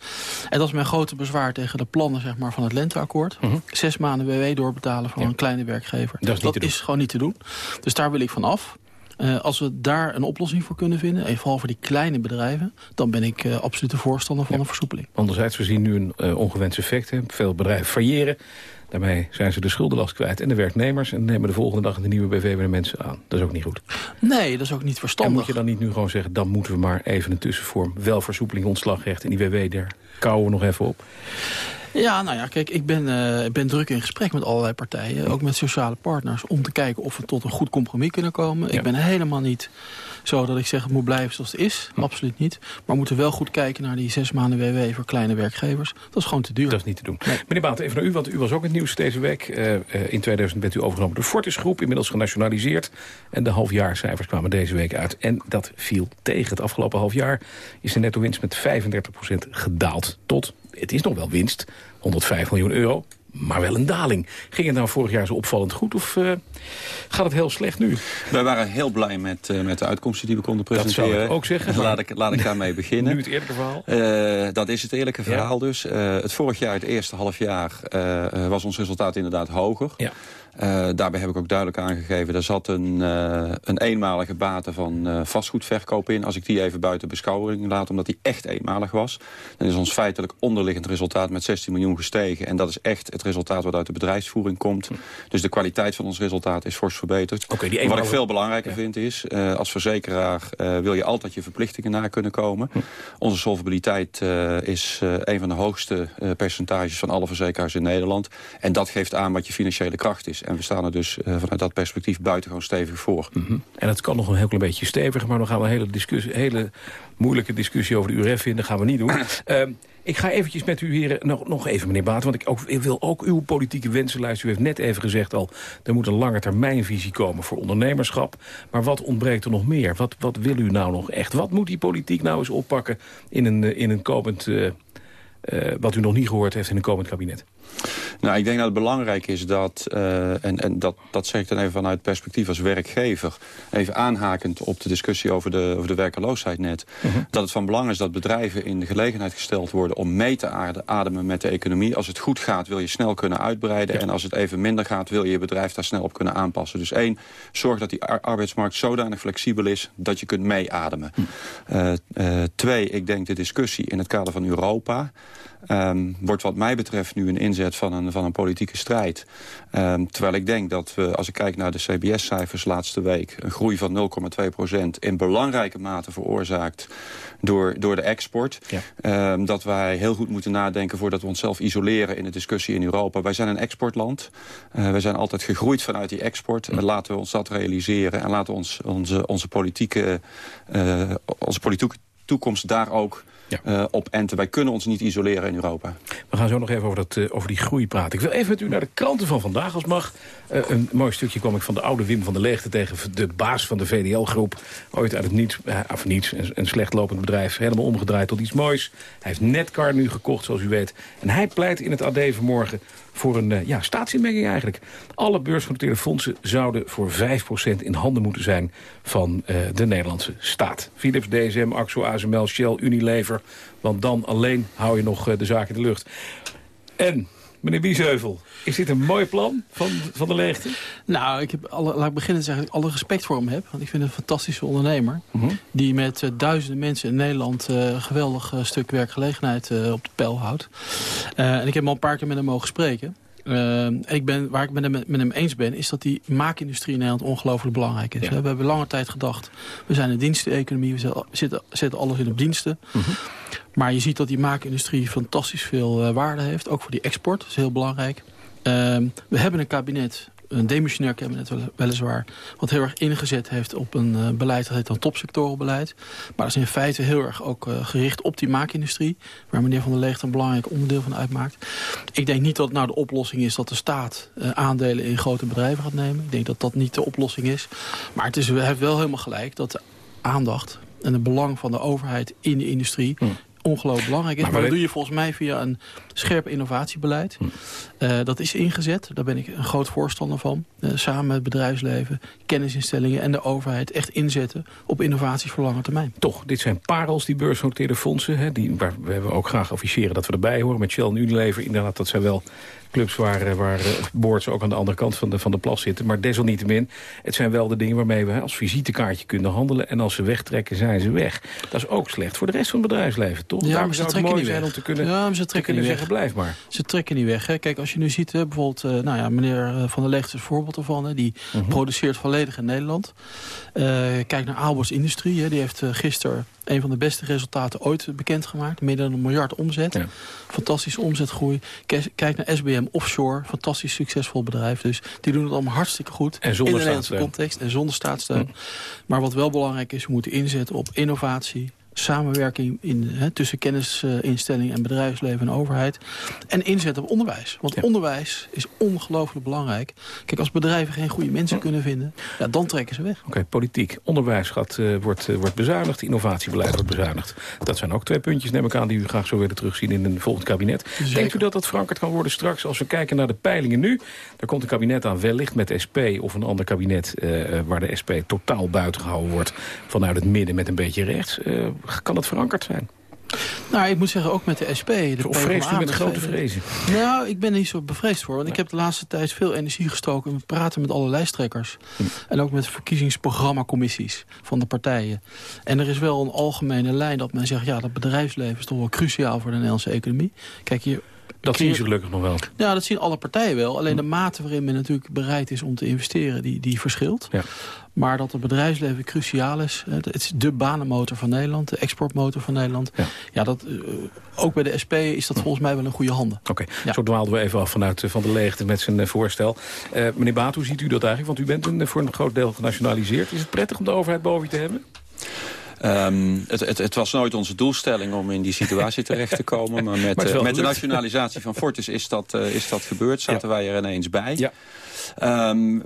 En dat is mijn grote bezwaar tegen de plannen zeg maar, van het Lenteakkoord. Mhm. Zes maanden WW doorbetalen voor ja. een kleine werkgever. Dat is, dat is gewoon niet te doen. Dus daar wil ik van af. Uh, als we daar een oplossing voor kunnen vinden, en vooral voor die kleine bedrijven... dan ben ik uh, absoluut de voorstander van ja. een versoepeling. Anderzijds, we zien nu een uh, ongewenst effect. Hè. Veel bedrijven failleren. Daarmee zijn ze de schuldenlast kwijt en de werknemers... en nemen de volgende dag de nieuwe BV weer de mensen aan. Dat is ook niet goed. Nee, dat is ook niet verstandig. En moet je dan niet nu gewoon zeggen... dan moeten we maar even een tussenvorm... wel versoepeling, ontslagrecht en die WW, daar kouwen we nog even op? Ja, nou ja, kijk, ik ben, uh, ben druk in gesprek met allerlei partijen. Ook met sociale partners. Om te kijken of we tot een goed compromis kunnen komen. Ik ben helemaal niet zo dat ik zeg het moet blijven zoals het is. Hm. Absoluut niet. Maar we moeten wel goed kijken naar die zes maanden WW voor kleine werkgevers. Dat is gewoon te duur. Dat is niet te doen. Meneer Baat, even naar u, want u was ook het nieuws deze week. Uh, in 2000 bent u overgenomen door Fortis Groep, inmiddels genationaliseerd. En de halfjaarcijfers kwamen deze week uit. En dat viel tegen. Het afgelopen half jaar is de netto winst met 35% gedaald tot, het is nog wel winst, 105 miljoen euro maar wel een daling. Ging het nou vorig jaar zo opvallend goed of uh, gaat het heel slecht nu? Wij waren heel blij met, uh, met de uitkomsten die we konden presenteren. Dat zou ik ook zeggen. Laat ik, laat ik daarmee beginnen. nu het eerlijke verhaal? Uh, dat is het eerlijke verhaal ja. dus. het vorig jaar, het eerste half jaar, was ons resultaat inderdaad hoger. Ja. Uh, daarbij heb ik ook duidelijk aangegeven... er zat een, uh, een eenmalige bate van uh, vastgoedverkoop in. Als ik die even buiten beschouwing laat, omdat die echt eenmalig was... dan is ons feitelijk onderliggend resultaat met 16 miljoen gestegen. En dat is echt het resultaat wat uit de bedrijfsvoering komt. Hm. Dus de kwaliteit van ons resultaat is fors verbeterd. Okay, die eenmalige... Wat ik veel belangrijker ja. vind is... als verzekeraar wil je altijd je verplichtingen na kunnen komen. Hm. Onze solvabiliteit is een van de hoogste percentages... van alle verzekeraars in Nederland. En dat geeft aan wat je financiële kracht is. En we staan er dus uh, vanuit dat perspectief buitengewoon stevig voor. Mm -hmm. En het kan nog een heel klein beetje steviger... maar dan gaan we een hele, discussie, hele moeilijke discussie over de URF in. Dat gaan we niet doen. uh, ik ga eventjes met u heren, nog, nog even meneer Baat... want ik, ook, ik wil ook uw politieke wensen luisteren. U heeft net even gezegd al, er moet een lange termijnvisie komen voor ondernemerschap. Maar wat ontbreekt er nog meer? Wat, wat wil u nou nog echt? Wat moet die politiek nou eens oppakken in een, in een komend... Uh, wat u nog niet gehoord heeft in een komend kabinet? Nou, ik denk dat het belangrijk is dat, uh, en, en dat, dat zeg ik dan even vanuit perspectief als werkgever, even aanhakend op de discussie over de, over de werkeloosheid net, uh -huh. dat het van belang is dat bedrijven in de gelegenheid gesteld worden om mee te ademen met de economie. Als het goed gaat wil je snel kunnen uitbreiden ja. en als het even minder gaat wil je je bedrijf daar snel op kunnen aanpassen. Dus één, zorg dat die arbeidsmarkt zodanig flexibel is dat je kunt meeademen. Hm. Uh, uh, twee, ik denk de discussie in het kader van Europa um, wordt wat mij betreft nu een inzet van een, van een politieke strijd. Um, terwijl ik denk dat we, als ik kijk naar de CBS-cijfers laatste week... een groei van 0,2% in belangrijke mate veroorzaakt door, door de export. Ja. Um, dat wij heel goed moeten nadenken voordat we onszelf isoleren in de discussie in Europa. Wij zijn een exportland. Uh, wij zijn altijd gegroeid vanuit die export. Uh, laten we ons dat realiseren en laten we ons, onze, onze politieke, uh, onze politieke toekomst daar ook ja. uh, op enten. Wij kunnen ons niet isoleren in Europa. We gaan zo nog even over, dat, uh, over die groei praten. Ik wil even met u naar de kranten van vandaag, als mag. Uh, een mooi stukje kwam ik van de oude Wim van der Leegte... tegen de baas van de VDL-groep. Ooit uit het niets, of niets, een, een slecht lopend bedrijf... helemaal omgedraaid tot iets moois. Hij heeft Netcar nu gekocht, zoals u weet. En hij pleit in het AD vanmorgen voor een uh, ja, staatsinmenging eigenlijk. Alle beursgenoteerde fondsen zouden voor 5% in handen moeten zijn van uh, de Nederlandse staat. Philips, DSM, Axo, ASML, Shell, Unilever. Want dan alleen hou je nog uh, de zaak in de lucht. En, meneer Biesheuvel, is dit een mooi plan van, van de leegte? Nou, ik heb alle, laat ik beginnen te zeggen dat ik alle respect voor hem heb. Want ik vind hem een fantastische ondernemer. -huh. Die met uh, duizenden mensen in Nederland uh, een geweldig uh, stuk werkgelegenheid op de pijl houdt. en ik heb al een paar keer met hem mogen spreken. Uh, ik ben, waar ik met hem, met hem eens ben, is dat die maakindustrie in Nederland ongelooflijk belangrijk is. Ja. We hebben lange tijd gedacht, we zijn een diensteneconomie, we zetten, zetten alles in op diensten. Uh -huh. Maar je ziet dat die maakindustrie fantastisch veel uh, waarde heeft, ook voor die export, dat is heel belangrijk. Uh, we hebben een kabinet een demissionair kabinet weliswaar... wat heel erg ingezet heeft op een uh, beleid dat heet dan topsectorenbeleid. Maar dat is in feite heel erg ook uh, gericht op die maakindustrie... waar meneer Van der Leegt een belangrijk onderdeel van uitmaakt. Ik denk niet dat het nou de oplossing is dat de staat uh, aandelen in grote bedrijven gaat nemen. Ik denk dat dat niet de oplossing is. Maar het is, wel helemaal gelijk dat de aandacht en het belang van de overheid in de industrie... Hmm ongelooflijk belangrijk is. Maar, maar dat doe je volgens mij via een scherp innovatiebeleid. Hm. Uh, dat is ingezet, daar ben ik een groot voorstander van. Uh, samen met het bedrijfsleven, kennisinstellingen en de overheid... echt inzetten op innovaties voor lange termijn. Toch, dit zijn parels, die beursgenoteerde fondsen. Hè, die, waar we hebben ook graag officiëren dat we erbij horen. Met Shell en Unilever, inderdaad, dat zijn wel clubs waar, waar boards ook aan de andere kant van de, van de plas zitten. Maar desalniettemin, het zijn wel de dingen waarmee we als visitekaartje kunnen handelen. En als ze wegtrekken, zijn ze weg. Dat is ook slecht voor de rest van het bedrijfsleven toch? Ja, Daarom maar ze zou het trekken mooi niet zijn weg. om te kunnen, ja, maar ze trekken kunnen niet zeggen, weg. blijf maar. Ze trekken niet weg. Hè. Kijk, als je nu ziet, hè, bijvoorbeeld, eh, nou ja, meneer eh, Van der Leegt is een voorbeeld ervan. Hè, die Mhm. produceert volledig in Nederland. Eh, kijk naar Aalborst Industrie. Hè, die heeft gisteren een van de beste resultaten ooit bekendgemaakt. Meer dan een miljard omzet. Ja. Fantastische omzetgroei. Kijk naar SBM Offshore. Fantastisch succesvol bedrijf. Dus die doen het allemaal hartstikke goed. En in de Nederlandse context. En zonder staatssteun. Hm. Maar wat wel belangrijk is, we moeten inzetten op innovatie samenwerking in, hè, tussen kennisinstellingen en bedrijfsleven en overheid. En inzet op onderwijs. Want ja. onderwijs is ongelooflijk belangrijk. Kijk, als bedrijven geen goede mensen kunnen vinden, ja, dan trekken ze weg. Oké, okay, politiek. Onderwijs gaat, uh, wordt, uh, wordt bezuinigd, innovatiebeleid wordt bezuinigd. Dat zijn ook twee puntjes, neem ik aan, die u graag zou willen terugzien in een volgend kabinet. Zeker. Denkt u dat dat verankerd kan worden straks als we kijken naar de peilingen nu? Daar komt een kabinet aan, wellicht met SP of een ander kabinet uh, waar de SP totaal buiten gehouden wordt vanuit het midden met een beetje rechts kan dat verankerd zijn? Nou, ik moet zeggen, ook met de SP. De of vreest u met grote vrezen? Nou, ik ben er niet zo bevreesd voor. Want ik heb de laatste tijd veel energie gestoken... in praten met alle lijsttrekkers. Hm. En ook met verkiezingsprogrammacommissies van de partijen. En er is wel een algemene lijn dat men zegt... ja, dat bedrijfsleven is toch wel cruciaal voor de Nederlandse economie. Kijk, je dat zien ze gelukkig nog wel. Ja, dat zien alle partijen wel. Alleen de mate waarin men natuurlijk bereid is om te investeren, die, die verschilt. Ja. Maar dat het bedrijfsleven cruciaal is. Het is de banenmotor van Nederland, de exportmotor van Nederland. Ja, ja dat, uh, ook bij de SP is dat volgens mij wel een goede handen. Oké, okay. ja. zo dwaalden we even af vanuit uh, Van de Leegte met zijn uh, voorstel. meneer Baat, hoe ziet u dat eigenlijk? Want u bent een, voor een groot deel genationaliseerd. Is het prettig om de overheid boven je te hebben? Um, het, het, het, was nooit onze doelstelling om in die situatie terecht te komen. Maar met, maar uh, met de nationalisatie van Fortis is dat, uh, is dat gebeurd. Zaten ja. wij er ineens bij. Ja. Um,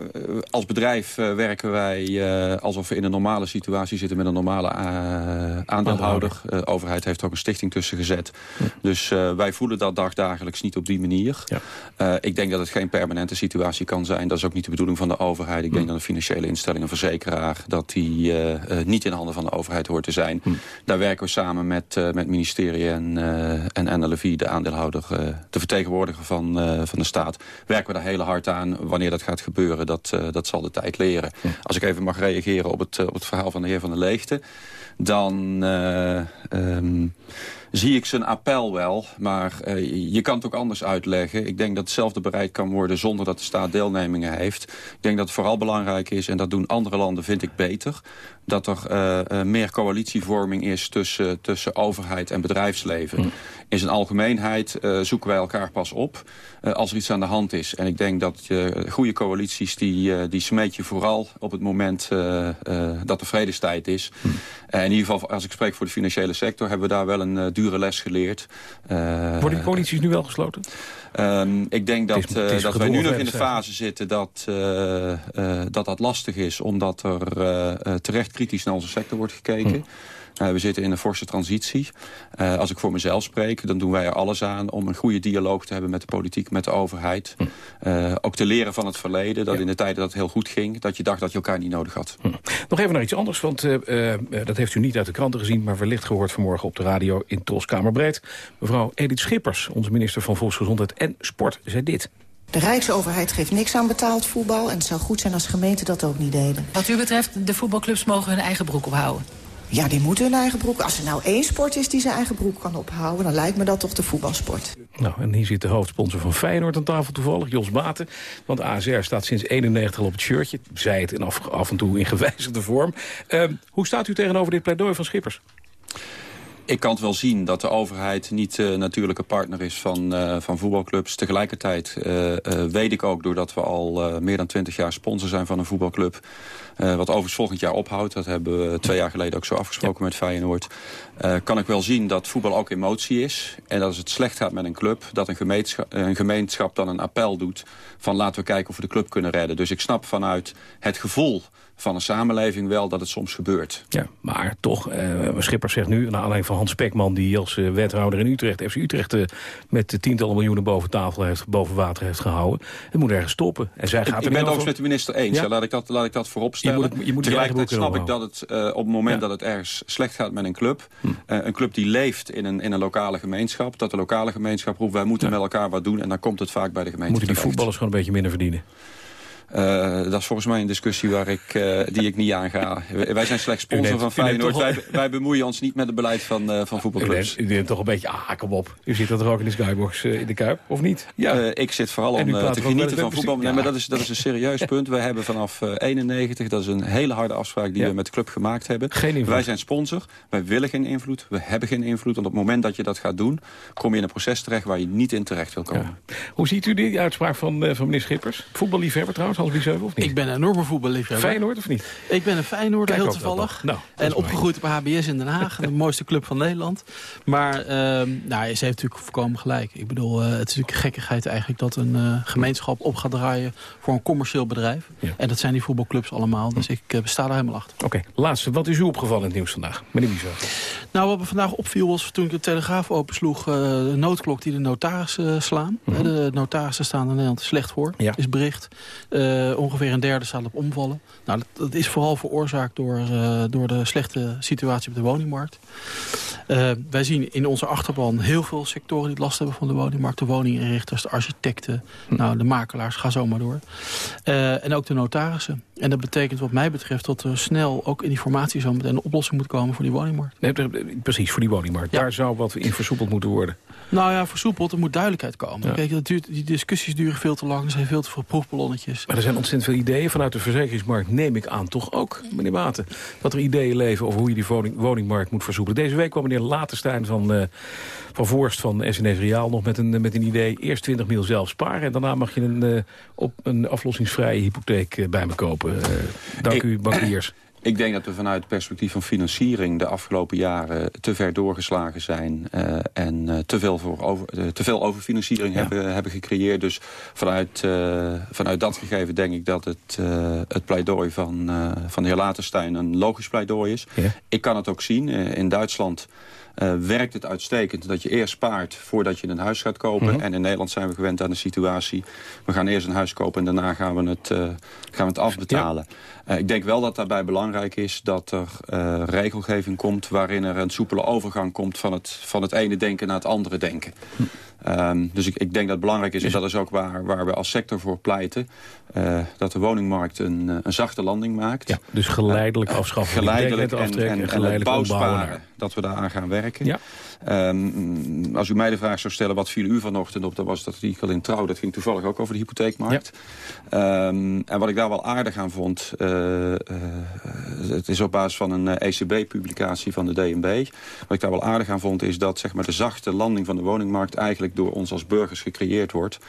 als bedrijf uh, werken wij alsof we in een normale situatie zitten met een normale aandeelhouder. De overheid heeft ook een stichting tussen gezet. Ja. Dus wij voelen dat dagdagelijks niet op die manier. Ja. ik denk dat het geen permanente situatie kan zijn. Dat is ook niet de bedoeling van de overheid. Ik denk dat een financiële instelling, een verzekeraar... dat die niet in handen van de overheid hoort te zijn. Hm. Daar werken we samen met, met het ministerie en, en NLV, de aandeelhouder, de vertegenwoordiger van, van de staat. Werken we daar heel hard aan. Wanneer dat gaat gebeuren, dat, dat zal de tijd leren. Als ik even mag reageren op het, op het verhaal van de heer Van der Leegte... dan... Um, zie ik zijn appel wel. Maar uh, je kan het ook anders uitleggen. Ik denk dat hetzelfde bereid kan worden zonder dat de staat deelnemingen heeft. Ik denk dat het vooral belangrijk is, en dat doen andere landen, vind ik beter... dat er uh, uh, meer coalitievorming is tussen, tussen overheid en bedrijfsleven. Mm. In zijn algemeenheid zoeken wij elkaar pas op als er iets aan de hand is. En ik denk dat goede coalities, die, die smeet je vooral op het moment dat er vredestijd is. Mm. in ieder geval, als ik spreek voor de financiële sector, hebben we daar wel een dure les geleerd. Uh, Worden die coalities nu wel gesloten? Um, ik denk dat, uh, dat wij nu nog in de fase zitten dat, uh, uh, dat dat lastig is. Omdat er terecht kritisch naar onze sector wordt gekeken. Hm. Uh, we zitten in een forse transitie. Uh, als ik voor mezelf spreek, dan doen wij er alles aan... om een goede dialoog te hebben met de politiek, met de overheid. Hm. Uh, ook te leren van het verleden, dat ja. in de tijden dat het heel goed ging... dat je dacht dat je elkaar niet nodig had. Hm. Nog even naar iets anders, want dat heeft u niet uit de kranten gezien... maar wellicht gehoord vanmorgen op de radio in Troskamerbreed. Mevrouw Edith Schippers, onze minister van Volksgezondheid en Sport, zei dit. De Rijksoverheid geeft niks aan betaald voetbal... en het zou goed zijn als gemeenten dat ook niet deden. Wat u betreft, de voetbalclubs mogen hun eigen broek ophouden. Ja, die moeten hun eigen broek. Als er nou één sport is die zijn eigen broek kan ophouden... dan lijkt me dat toch de voetbalsport. Nou, en hier zit de hoofdsponsor van Feyenoord aan tafel toevallig, Jos Baten. Want ASR staat sinds 91 al op het shirtje. Zij het in af, en toe in gewijzigde vorm. Uh, hoe staat u tegenover dit pleidooi van Schippers? Ik kan het wel zien dat de overheid niet de uh, natuurlijke partner is van, uh, van voetbalclubs. Tegelijkertijd uh, weet ik ook, doordat we al meer dan twintig jaar sponsor zijn van een voetbalclub... Wat overigens volgend jaar ophoudt. Dat hebben we twee jaar geleden ook zo afgesproken ja. met Feyenoord. Kan ik wel zien dat voetbal ook emotie is. En dat als het slecht gaat met een club... dat een gemeenschap, een gemeenschap dan een appel doet... van laten we kijken of we de club kunnen redden. Dus ik snap vanuit het gevoel van een samenleving wel dat het soms gebeurt. Ja, maar toch, uh, Schipper zegt nu, naar aanleiding van Hans Spekman... die als uh, wethouder in Utrecht, FC Utrecht... Uh, met tientallen miljoenen boven tafel heeft, boven water heeft gehouden. Het moet ergens stoppen. En zij gaat ik, ik ben het over... met de minister eens. Ja? Ja, laat, ik dat, laat ik dat voorop stellen. Je moet, je moet Tegelijkertijd snap ik dat het op het moment ja. dat het ergens slecht gaat met een club... Hm. een club die leeft in een, in een lokale gemeenschap... dat de lokale gemeenschap roept, wij moeten met elkaar wat doen... en dan komt het vaak bij de gemeente Moeten die voetballers gewoon een beetje minder verdienen? Uh, dat is volgens mij een discussie waar ik, uh, die ik niet aanga. Wij zijn slechts sponsor van Feyenoord. Wij, wij, bemoeien ons niet met het beleid van, uh, van voetbalclubs. U neemt, u neemt toch een beetje, ah, kom op. U zit er ook in de skybox in de Kuip, of niet? Ja. ik zit vooral om te genieten van voetbal. Nee, maar dat is, dat is een serieus punt. Wij hebben vanaf 91, dat is een hele harde afspraak die ja. we met de club gemaakt hebben. Geen invloed. Wij zijn sponsor. Wij willen geen invloed. We hebben geen invloed. Want op het moment dat je dat gaat doen, kom je in een proces terecht waar je niet in terecht wil komen. Ja. Hoe ziet u die uitspraak van, van meneer Schippers? Voetballiefhebber trouwens, Hans Biesheuvel, of niet? Ik ben een enorme voetballiefhebber. Feyenoord of niet? Ik ben een Feyenoorder, heel toevallig. Nou, en opgegroeid op HBS in Den Haag, de mooiste club van Nederland. Maar uh, nou, ze heeft natuurlijk voorkomen gelijk. Ik bedoel, uh, het is natuurlijk een gekkigheid eigenlijk dat een uh, gemeenschap op gaat draaien voor een commercieel bedrijf. Ja. En dat zijn die voetbalclubs allemaal, dus ik sta daar helemaal achter. Oké, okay. laatste. Wat is u opgevallen in het nieuws vandaag? Meneer Biesheuvel. Nou, wat me vandaag opviel was toen ik de Telegraaf opensloeg... de noodklok die de notarissen slaan. -hmm. De notarissen staan in Nederland slecht voor, ja. is bericht. Ongeveer een derde staat op omvallen. Nou, dat, is vooral veroorzaakt door, uh, door de slechte situatie op de woningmarkt. Uh, wij zien in onze achterban heel veel sectoren die last hebben van de woningmarkt. De woninginrichters, de architecten, hm. nou, de makelaars, ga zo maar door. Uh, en ook de notarissen. En dat betekent wat mij betreft dat er snel ook in die formatie zo meteen een oplossing moet komen voor die woningmarkt. Nee, precies, voor die woningmarkt. Ja. Daar zou wat in versoepeld moeten worden. Nou ja, versoepeld, er moet duidelijkheid komen. Ja. Kijk, dat duurt, die discussies duren veel te lang, er zijn veel te veel proefballonnetjes. Maar er zijn ontzettend veel ideeën vanuit de verzekeringsmarkt, neem ik aan, toch ook, meneer Waten. Dat er ideeën leven over hoe je die woning, woningmarkt moet versoepelen. Deze week kwam meneer Laterstein van, uh, van Voorst van SNS Reaal nog met een, met een idee. Eerst 20 mil zelf sparen en daarna mag je een, uh, op een aflossingsvrije hypotheek bij me kopen. dank ik, u, bankiers. Ik denk dat we vanuit het perspectief van financiering de afgelopen jaren te ver doorgeslagen zijn uh, en uh, te, veel voor over, uh, te veel overfinanciering ja. hebben, hebben gecreëerd. Dus vanuit, vanuit dat gegeven denk ik dat het, het pleidooi van, van de heer Laterstein een logisch pleidooi is. Ja. Ik kan het ook zien. in Duitsland uh, werkt het uitstekend dat je eerst spaart voordat je een huis gaat kopen. Mm -hmm. En in Nederland zijn we gewend aan de situatie. We gaan eerst een huis kopen en daarna gaan we het, uh, gaan we het afbetalen. Ja. Uh, ik denk wel dat daarbij belangrijk is dat er regelgeving komt... waarin er een soepele overgang komt van het, van het ene denken naar het andere denken. Hm. Um, dus ik, ik denk dat het belangrijk is, en dat is ook waar, waar we als sector voor pleiten... Uh, dat de woningmarkt een, een zachte landing maakt. Ja, dus geleidelijk afschaffen. Geleidelijk en, en, en, en het bouwsparen, dat we daar aan gaan werken. Ja. Um, als u mij de vraag zou stellen, wat viel u vanochtend op... dat was dat artikel in Trouw, dat ging toevallig ook over de hypotheekmarkt. Ja. Um, en wat ik daar wel aardig aan vond... Uh, uh, het is op basis van een ECB-publicatie van de DNB. Wat ik daar wel aardig aan vond, is dat zeg maar, de zachte landing van de woningmarkt... eigenlijk door ons als burgers gecreëerd wordt.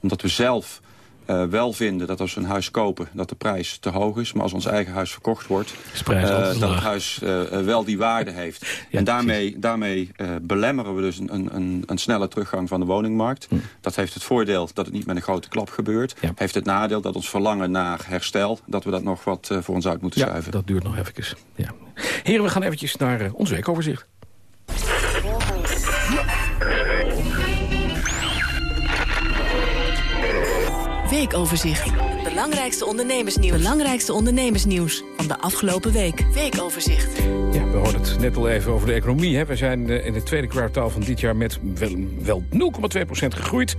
Omdat we zelf uh, wel vinden dat als we een huis kopen... dat de prijs te hoog is. Maar als ons eigen huis verkocht wordt... Uh, dat het huis uh, wel die waarde heeft. Ja, en daarmee, daarmee belemmeren we dus een, een, een, snelle teruggang van de woningmarkt. Hm. Dat heeft het voordeel dat het niet met een grote klap gebeurt. Ja. Heeft het nadeel dat ons verlangen naar herstel... dat we dat nog wat voor ons uit moeten ja, schuiven. dat duurt nog even. Ja. Heren, we gaan eventjes naar ons weekoverzicht. Weekoverzicht. Belangrijkste ondernemersnieuws. Belangrijkste ondernemersnieuws van de afgelopen week. Weekoverzicht. Ja, we hoorden het net al even over de economie. Hè. We zijn in het tweede kwartaal van dit jaar met wel, wel 0,2% gegroeid.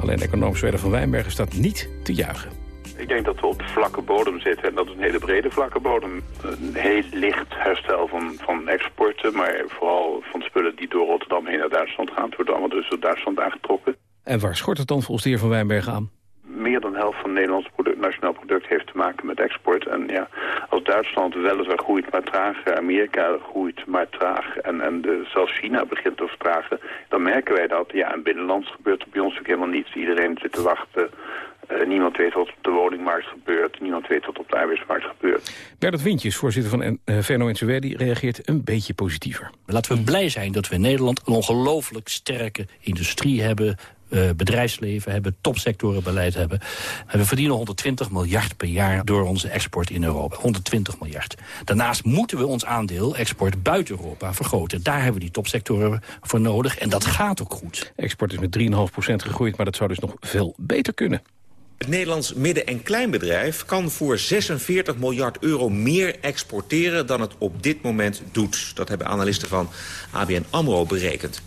Alleen econoom Zweden van Wijnbergen staat niet te juichen. Ik denk dat we op vlakke bodem zitten en dat is een hele brede vlakke bodem. Een heel licht herstel van, van exporten, maar vooral van spullen die door Rotterdam heen naar Duitsland gaan. Het wordt allemaal dus door Duitsland aangetrokken. En waar schort het dan volgens de heer Van Wijnbergen aan? Meer dan de helft van het Nederlands product, nationaal product heeft te maken met export. En ja, als Duitsland weliswaar groeit maar traag, Amerika groeit maar traag en, en de, zelfs China begint te vertragen, dan merken wij dat. Ja, in binnenlands gebeurt er bij ons ook helemaal niets. Iedereen zit te wachten. Uh, niemand weet wat op de woningmarkt gebeurt. Niemand weet wat op de arbeidsmarkt gebeurt. Bernard Wintjes, voorzitter van uh, VNO-NCW, die reageert een beetje positiever. Laten we blij zijn dat we in Nederland een ongelooflijk sterke industrie hebben uh, bedrijfsleven hebben, topsectorenbeleid hebben. En we verdienen 120 miljard per jaar door onze export in Europa. 120 miljard. Daarnaast moeten we ons aandeel export buiten Europa vergroten. Daar hebben we die topsectoren voor nodig en dat gaat ook goed. Export is met 3,5% gegroeid, maar dat zou dus nog veel beter kunnen. Het Nederlands midden- en kleinbedrijf kan voor 46 miljard euro meer exporteren dan het op dit moment doet. Dat hebben analisten van ABN AMRO berekend.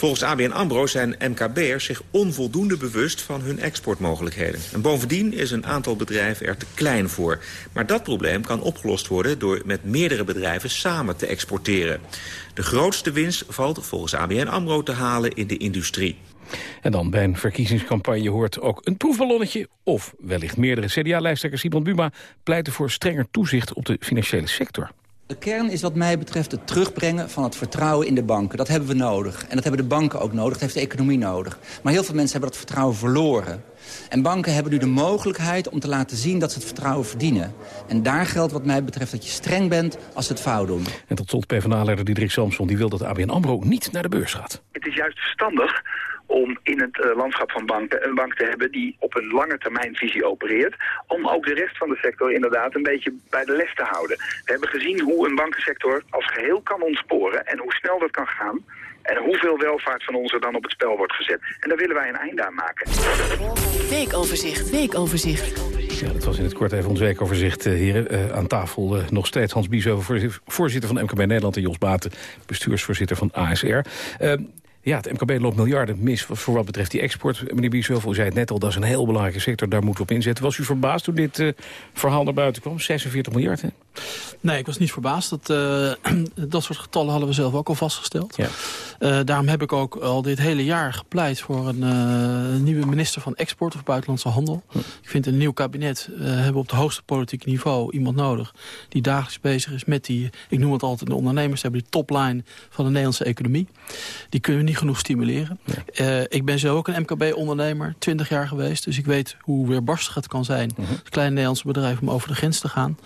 Volgens ABN AMRO zijn MKB'ers zich onvoldoende bewust van hun exportmogelijkheden. En bovendien is een aantal bedrijven er te klein voor. Maar dat probleem kan opgelost worden door met meerdere bedrijven samen te exporteren. De grootste winst valt volgens ABN AMRO te halen in de industrie. En dan bij een verkiezingscampagne hoort ook een proefballonnetje... of wellicht meerdere CDA-lijsttrekker Simon Buma... pleiten voor strenger toezicht op de financiële sector. De kern is wat mij betreft het terugbrengen van het vertrouwen in de banken. Dat hebben we nodig. En dat hebben de banken ook nodig. Dat heeft de economie nodig. Maar heel veel mensen hebben dat vertrouwen verloren. En banken hebben nu de mogelijkheid om te laten zien dat ze het vertrouwen verdienen. En daar geldt wat mij betreft dat je streng bent als ze het fout doen. En tot slot PvdA-leider Diederik Samson die wil dat ABN AMRO niet naar de beurs gaat. Het is juist verstandig om in het uh, landschap van banken een bank te hebben die op een lange termijn visie opereert. Om ook de rest van de sector inderdaad een beetje bij de les te houden. We hebben gezien hoe een bankensector als geheel kan ontsporen en hoe snel dat kan gaan. En hoeveel welvaart van ons er dan op het spel wordt gezet. En daar willen wij een einde aan maken. Weekoverzicht, weekoverzicht. Ja, dat was in het kort even ons weekoverzicht, uh, heren. Uh, aan tafel uh, nog steeds Hans Bieshoven, voorzitter van MKB Nederland... en Jos Baten, bestuursvoorzitter van ASR. Ja, het MKB loopt miljarden mis voor wat betreft die export. Meneer Biesheuvel, u zei het net al, dat is een heel belangrijke sector. Daar moeten we op inzetten. Was u verbaasd toen dit uh, verhaal naar buiten kwam? 46 miljard, hè? Nee, ik was niet verbaasd. Dat, uh, dat soort getallen hadden we zelf ook al vastgesteld. Ja. Uh, daarom heb ik ook al dit hele jaar gepleit voor een uh, nieuwe minister van Export of Buitenlandse Handel. Hm. Ik vind een nieuw kabinet hebben op het hoogste politieke niveau iemand nodig die dagelijks bezig is met die, ik noem het altijd de ondernemers, hebben die topline van de Nederlandse economie. Die kunnen we niet genoeg stimuleren. Ja. ik ben zelf ook een MKB-ondernemer, 20 jaar geweest, dus ik weet hoe weerbarstig het kan zijn, als klein Nederlandse bedrijf, om over de grens te gaan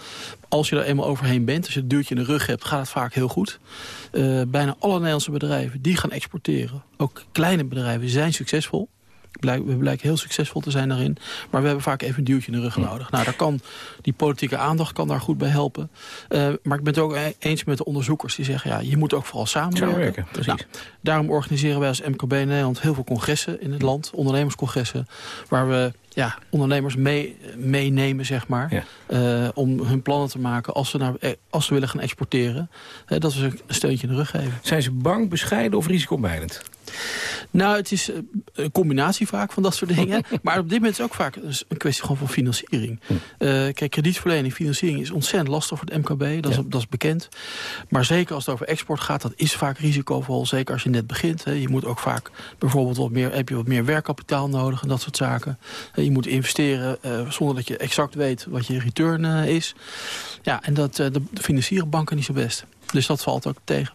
als je er eenmaal overheen bent, als je het duwtje in de rug hebt, gaat het vaak heel goed. Uh, bijna alle Nederlandse bedrijven die gaan exporteren, ook kleine bedrijven, zijn succesvol. We blijken heel succesvol te zijn daarin. Maar we hebben vaak even een duwtje in de rug nodig. Nou, daar kan, die politieke aandacht kan daar goed bij helpen. Uh, maar ik ben het ook e-, eens met de onderzoekers die zeggen... ja, je moet ook vooral samenwerken. samenwerken precies. Nou, daarom organiseren wij als MKB Nederland heel veel congressen in het land. Ondernemerscongressen. Waar we ja, ondernemers mee, meenemen, zeg maar. Ja. Uh, om hun plannen te maken als ze, naar, eh, als ze willen gaan exporteren. Uh, dat we een steuntje in de rug geven. Zijn ze bang, bescheiden of risicomijdend? Nou, het is een combinatie vaak van dat soort dingen. maar op dit moment is het ook vaak een kwestie gewoon van financiering. Hm. Uh, kijk, kredietverlening, financiering is ontzettend lastig voor het MKB. Dat, ja. is, dat is bekend. Maar zeker als het over export gaat, dat is vaak risicovol. Zeker als je net begint. Hè. Je moet ook vaak bijvoorbeeld wat meer, heb je wat meer werkkapitaal nodig en dat soort zaken. Je moet investeren uh, zonder dat je exact weet wat je return is. Ja, en dat, de, de financieren banken niet zo best. Dus dat valt ook tegen.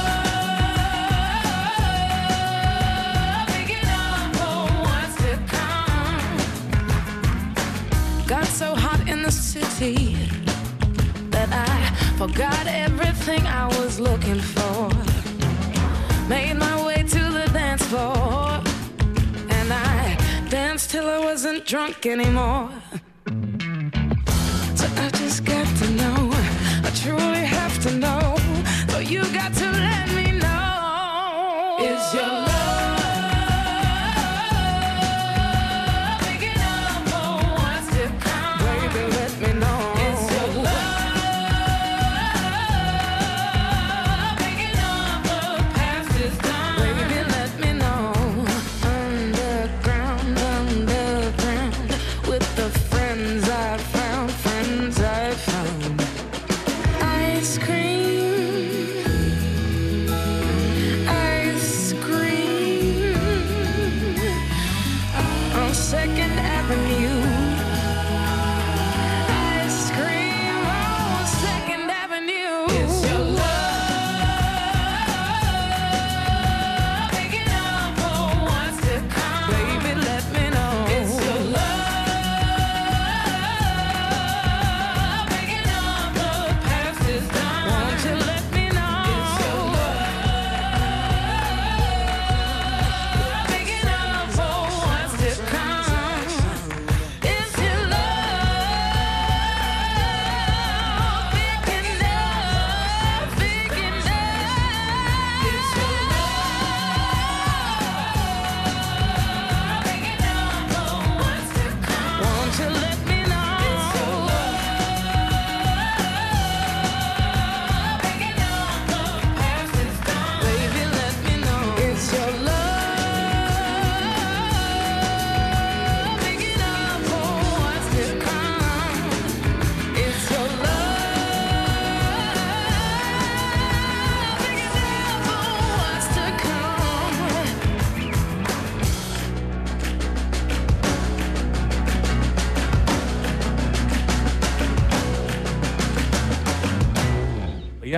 That I forgot everything I was looking for. Made my way to the dance floor, and I danced till I wasn't drunk anymore. So I just got to know, I truly have to know.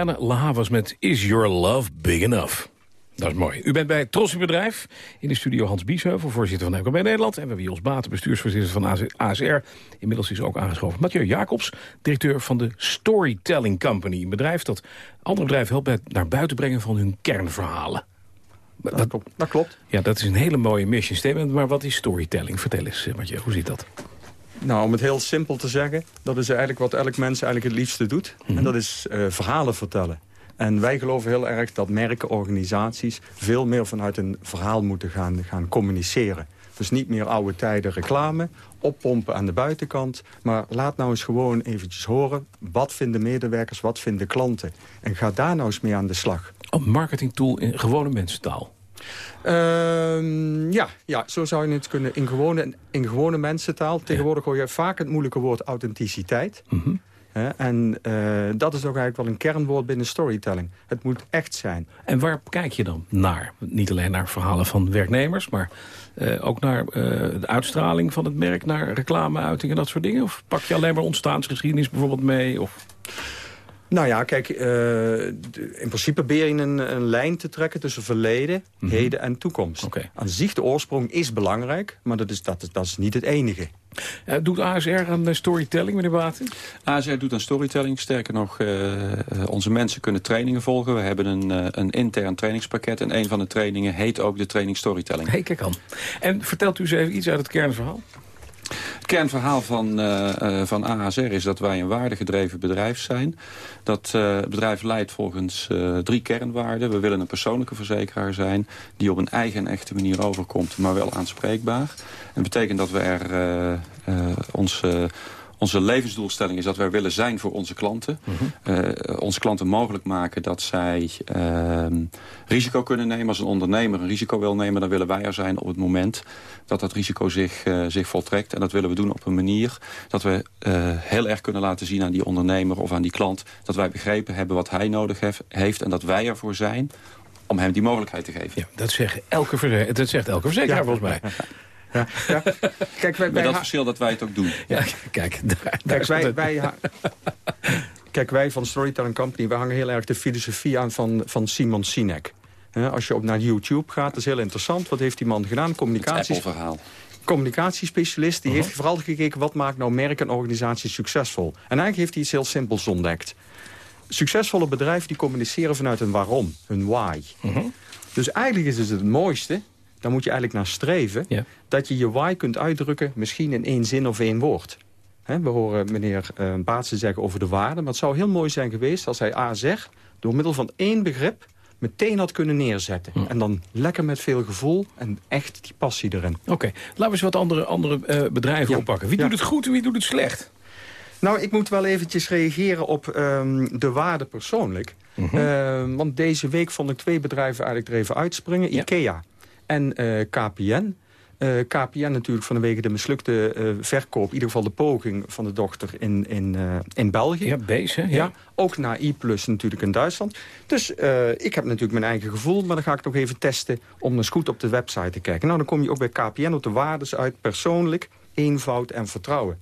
Rihanna La was met Is Your Love Big Enough? Dat is mooi. U bent bij Tros Bedrijf. In de studio Hans Biesheuvel, voorzitter van MKB Nederland. En we hebben Jos Baten, bestuursvoorzitter van ASR. Inmiddels is ook aangeschoven Mathieu Jacobs, directeur van de Storytelling Company. Een bedrijf dat andere bedrijven helpt bij het naar buiten brengen van hun kernverhalen. Dat, klopt. dat klopt. Ja, dat is een hele mooie mission statement. Maar wat is storytelling? Vertel eens, eh, Mathieu, hoe ziet dat? Nou, om het heel simpel te zeggen, dat is eigenlijk wat elk mens eigenlijk het liefste doet. En Mhm. dat is eh, verhalen vertellen. En wij geloven heel erg dat merken, organisaties... veel meer vanuit een verhaal moeten gaan, gaan communiceren. Dus niet meer oude tijden reclame, oppompen aan de buitenkant. Maar laat nou eens gewoon eventjes horen... wat vinden medewerkers, wat vinden klanten. En ga daar nou eens mee aan de slag. Een marketingtool in gewone mensentaal. Ehm, ja, ja, zo zou je het kunnen in gewone, in gewone mensentaal. Tegenwoordig hoor je vaak het moeilijke woord authenticiteit. Mhm. En eh, dat is ook eigenlijk wel een kernwoord binnen storytelling. Het moet echt zijn. En waar kijk je dan naar? Niet alleen naar verhalen van werknemers, maar eh, ook naar eh, de uitstraling van het merk, naar reclameuitingen en dat soort dingen? Of pak je alleen maar ontstaansgeschiedenis bijvoorbeeld mee? Of... Nou ja, kijk, eh, in principe beheer je een, een lijn te trekken tussen verleden, heden en toekomst. Aan zich, de oorsprong is belangrijk, maar dat is, dat is, dat is niet het enige. Eh, doet ASR aan eh, storytelling, meneer Baten? ASR doet aan storytelling. Sterker nog, onze mensen kunnen trainingen volgen. We hebben een, eh, een intern trainingspakket. En een van de trainingen heet ook de training storytelling. Hey, kijk aan. En vertelt u eens even iets uit het kernverhaal? Het kernverhaal van, eh, van ASR is dat wij een waardegedreven bedrijf zijn. Dat eh, bedrijf leidt volgens drie kernwaarden. We willen een persoonlijke verzekeraar zijn... die op een eigen en echte manier overkomt, maar wel aanspreekbaar. En dat betekent dat we er eh, onze... Levensdoelstelling is dat wij willen zijn voor onze klanten. Eh, onze klanten mogelijk maken dat zij ehm, risico kunnen nemen. Als een ondernemer een risico wil nemen, dan willen wij er zijn op het moment dat dat risico zich, eh, zich voltrekt. En dat willen we doen op een manier dat we eh, heel erg kunnen laten zien aan die ondernemer of aan die klant... dat wij begrepen hebben wat hij nodig hef- heeft en dat wij ervoor zijn om hem die mogelijkheid te geven. Ja, dat, zegt elke dat zegt elke verzekeraar Ja. volgens mij. Ja, ja. Kijk, wij, Met wij dat verschil dat wij het ook doen. Ja, kijk, daar, daar Kijk, wij, het. wij, ha- Kijk, wij van Storytelling Company, we hangen heel erg de filosofie aan van, van Simon Sinek. Hè, als je op naar YouTube gaat, dat is heel interessant. Wat heeft die man gedaan? Communicaties... Het Apple-verhaal. communicatiespecialist. Die heeft vooral gekeken wat maakt nou merken en organisaties succesvol. En eigenlijk heeft hij iets heel simpels ontdekt. Succesvolle bedrijven die communiceren vanuit een waarom, hun why. Dus eigenlijk is het het mooiste, daar moet je eigenlijk naar streven... dat je je why kunt uitdrukken misschien in één zin of één woord. We horen meneer uh, Baatsen zeggen over de waarde... maar het zou heel mooi zijn geweest als hij A zegt... door middel van één begrip meteen had kunnen neerzetten. En dan lekker met veel gevoel en echt die passie erin. Oké, laten we eens wat andere, andere eh, bedrijven oppakken. Wie doet het goed en wie doet het slecht? Nou, ik moet wel eventjes reageren op ehm, de waarde persoonlijk. Ehm, want deze week vond ik twee bedrijven eigenlijk er even uitspringen. IKEA en eh, KPN. Eh, KPN natuurlijk vanwege de mislukte eh, verkoop... in ieder geval de poging van de dochter in, in, in België. Ja, Bees, hè? Ja. Ja, ook naar I-Plus natuurlijk in Duitsland. Dus ik heb natuurlijk mijn eigen gevoel... maar dan ga ik nog even testen om eens goed op de website te kijken. Nou, dan kom je ook bij KPN op de waardes uit persoonlijk, eenvoud en vertrouwen.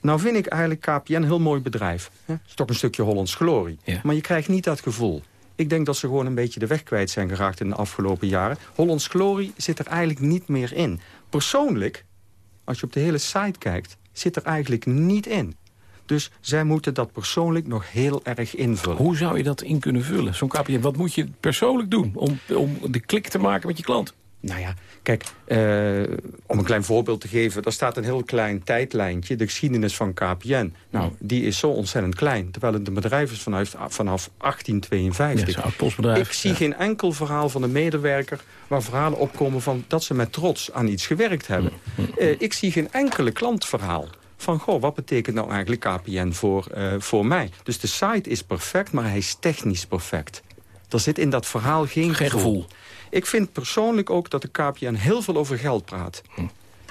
Nou vind ik eigenlijk KPN een heel mooi bedrijf. Het is toch een stukje Hollands glorie. Maar je krijgt niet dat gevoel. Ik denk dat ze gewoon een beetje de weg kwijt zijn geraakt in de afgelopen jaren. Hollands glorie zit er eigenlijk niet meer in. Persoonlijk, als je op de hele site kijkt, zit er eigenlijk niet in. Dus zij moeten dat persoonlijk nog heel erg invullen. Hoe zou je dat in kunnen vullen? Zo'n KPN, wat moet je persoonlijk doen om, om de klik te maken met je klant? Nou ja, kijk, eh, om een klein voorbeeld te geven... daar staat een heel klein tijdlijntje, de geschiedenis van KPN. Nou, die is zo ontzettend klein, terwijl het een bedrijf is vanaf, vanaf 1852. Ja. Ik zie geen enkel verhaal van een medewerker... waar verhalen opkomen van dat ze met trots aan iets gewerkt hebben. Eh, ik zie geen enkele klantverhaal van, goh, wat betekent nou eigenlijk KPN voor, eh, voor mij? Dus de site is perfect, maar hij is technisch perfect. Er zit in dat verhaal geen, Geen gevoel. Ik vind persoonlijk ook dat de KPN heel veel over geld praat.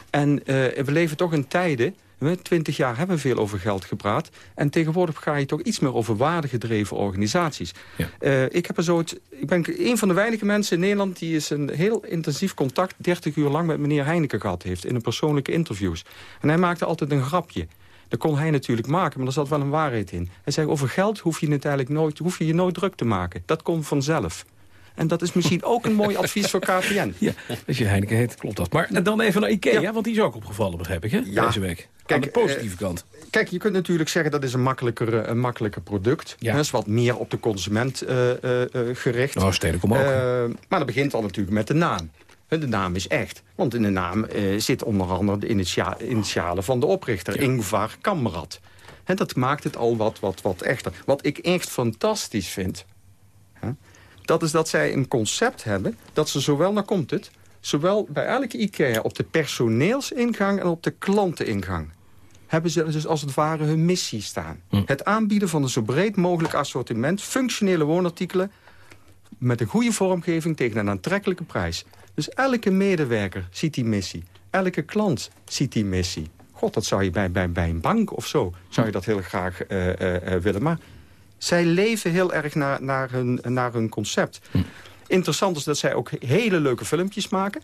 En eh, we leven toch in tijden... Twintig jaar hebben we veel over geld gepraat. En tegenwoordig ga je toch iets meer over waardegedreven organisaties. Eh, ik, heb er zo het, ik ben een van de weinige mensen in Nederland... die is een heel intensief contact 30 uur lang met meneer Heineken gehad heeft... in een persoonlijke interviews. En hij maakte altijd een grapje. Dat kon hij natuurlijk maken, maar er zat wel een waarheid in. Hij zei, over geld hoef je, het eigenlijk nooit, hoef je je nooit druk te maken. Dat komt vanzelf. En dat is misschien ook een mooi advies voor KPN. Ja, als je Heineken heet, klopt dat. Maar dan even naar Ikea, want die is ook opgevallen, begrijp ik, hè? Ja. Deze week. Kijk, Aan de positieve eh, kant. Kijk, je kunt natuurlijk zeggen dat is een makkelijker, eh, een makkelijker product. Ja. Dat is wat meer op de consument eh, eh, eh, gericht. Nou, Stedecom ook. Eh, maar dat begint al natuurlijk met de naam. De naam is echt. Want in de naam eh, zit onder andere de initia initialen van de oprichter. Ingvar Kamrad. En dat maakt het al wat, wat, wat echter. Wat ik echt fantastisch vind... Hè, dat is dat zij een concept hebben... dat ze zowel, naar komt het... zowel bij elke IKEA op de personeelsingang en op de klanteningang hebben ze dus als het ware hun missie staan. Het aanbieden van een zo breed mogelijk assortiment... functionele woonartikelen met een goede vormgeving tegen een aantrekkelijke prijs. Dus elke medewerker ziet die missie. Elke klant ziet die missie. God, dat zou je bij, bij, bij een bank of zo... zou je dat heel graag eh, eh, eh, willen. Maar zij leven heel erg naar, naar, hun, naar hun concept. Interessant is dat zij ook hele leuke filmpjes maken.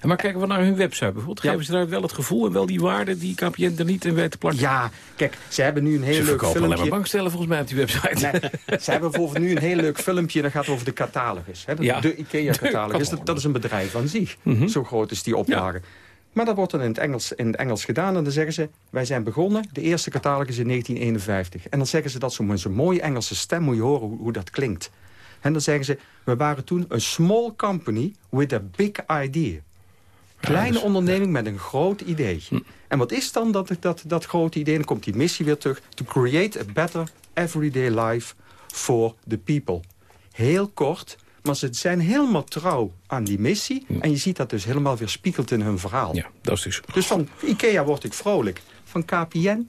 En maar kijken we naar hun website bijvoorbeeld. Geven ze daar wel het gevoel en wel die waarde die KPN er niet in weet te plakken? Ja, kijk, ze hebben nu een heel Ze leuk verkopen alleen filmpje. maar bankstellen volgens mij op die website. Nee, ze hebben bijvoorbeeld nu een heel leuk filmpje... dat gaat over de catalogus. Hè? De, Ja. de IKEA-catalogus. Dat, dat is een bedrijf aan zich. Mhm. Zo groot is die oplage. Maar dat wordt dan in het, Engels, in het Engels gedaan. En dan zeggen ze, wij zijn begonnen. De eerste catalogus in 1951. En dan zeggen ze dat zo met zo'n mooie Engelse stem. Moet je horen hoe, hoe dat klinkt. En dan zeggen ze, we waren toen een small company with a big idea. Kleine dus- onderneming met een groot idee. Hm. En wat is dan dat, dat, dat grote idee? Dan komt die missie weer terug. To create a better everyday life for the people. Heel kort, maar ze zijn helemaal trouw aan die missie. En je ziet dat dus helemaal weer spiegeld in hun verhaal. Ja, dat is dus Dus van Ikea word ik vrolijk. Van KPN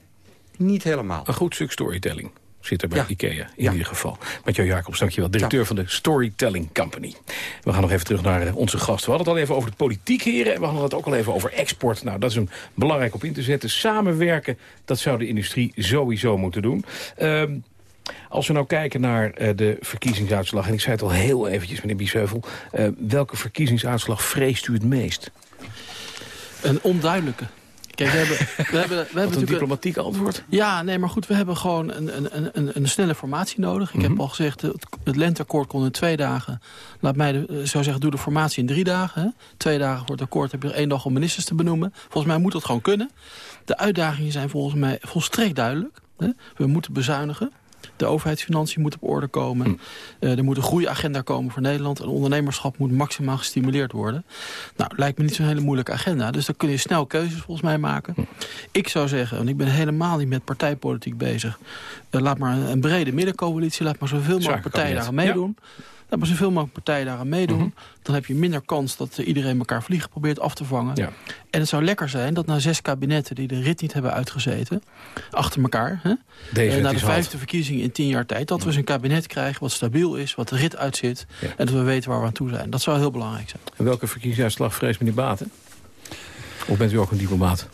niet helemaal. een goed stuk storytelling. Zit er bij Ja. Ikea, in ieder geval. Met jou Jacobs, dankjewel. Directeur van de Storytelling Company. We gaan nog even terug naar eh, onze gast. We hadden het al even over de politiek, heren. En we hadden het ook al even over export. Nou, dat is een belangrijk op in te zetten. Samenwerken, dat zou de industrie sowieso moeten doen. Ehm, als we nou kijken naar eh, de verkiezingsuitslag... en ik zei het al heel eventjes, meneer Biesheuvel... eh, welke verkiezingsuitslag vreest u het meest? Een onduidelijke. Kijk, we hebben, we hebben, we hebben een diplomatiek antwoord. Ja, nee, maar goed, we hebben gewoon een, een, een, een snelle formatie nodig. Ik heb al gezegd, het, het lenteakkoord kon in twee dagen. Laat mij de, eh, zou zeggen, doe de formatie in drie dagen. Hè. Twee dagen voor het akkoord heb je er één dag om ministers te benoemen. Volgens mij moet dat gewoon kunnen. De uitdagingen zijn volgens mij volstrekt duidelijk. Hè. We moeten bezuinigen. De overheidsfinanciën moeten op orde komen. Eh, er moet een groeiagenda komen voor Nederland. En ondernemerschap moet maximaal gestimuleerd worden. Nou, lijkt me niet zo'n hele moeilijke agenda. Dus dan kun je snel keuzes volgens mij maken. Ik zou zeggen, en ik ben helemaal niet met partijpolitiek bezig. eh, laat maar een, een brede middencoalitie. Laat maar zoveel mogelijk partijen daaraan meedoen. Laat maar zoveel mogelijk partijen daaraan meedoen. Dan heb je minder kans dat eh, iedereen elkaar vliegen probeert af te vangen. Ja. En het zou lekker zijn dat na zes kabinetten die de rit niet hebben uitgezeten... achter elkaar, hè, Deze eh, na de vijfde hard. verkiezing in tien jaar tijd... dat we eens een kabinet krijgen wat stabiel is, wat de rit uitzit... en dat we weten waar we aan toe zijn. Dat zou heel belangrijk zijn. En welke verkiezingsuitslag vreest meneer Baten? Of bent u ook een diplomaat?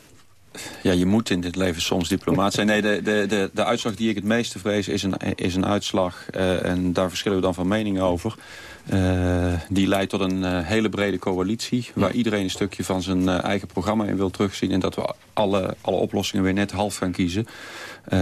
Ja, je moet in dit leven soms diplomaat zijn. Nee, de, de, de, de uitslag die ik het meeste vrees is een, is een uitslag... eh, en daar verschillen we dan van mening over... eh, die leidt tot een eh, hele brede coalitie... waar iedereen een stukje van zijn eigen programma in wil terugzien... en dat we alle, alle oplossingen weer net half gaan kiezen.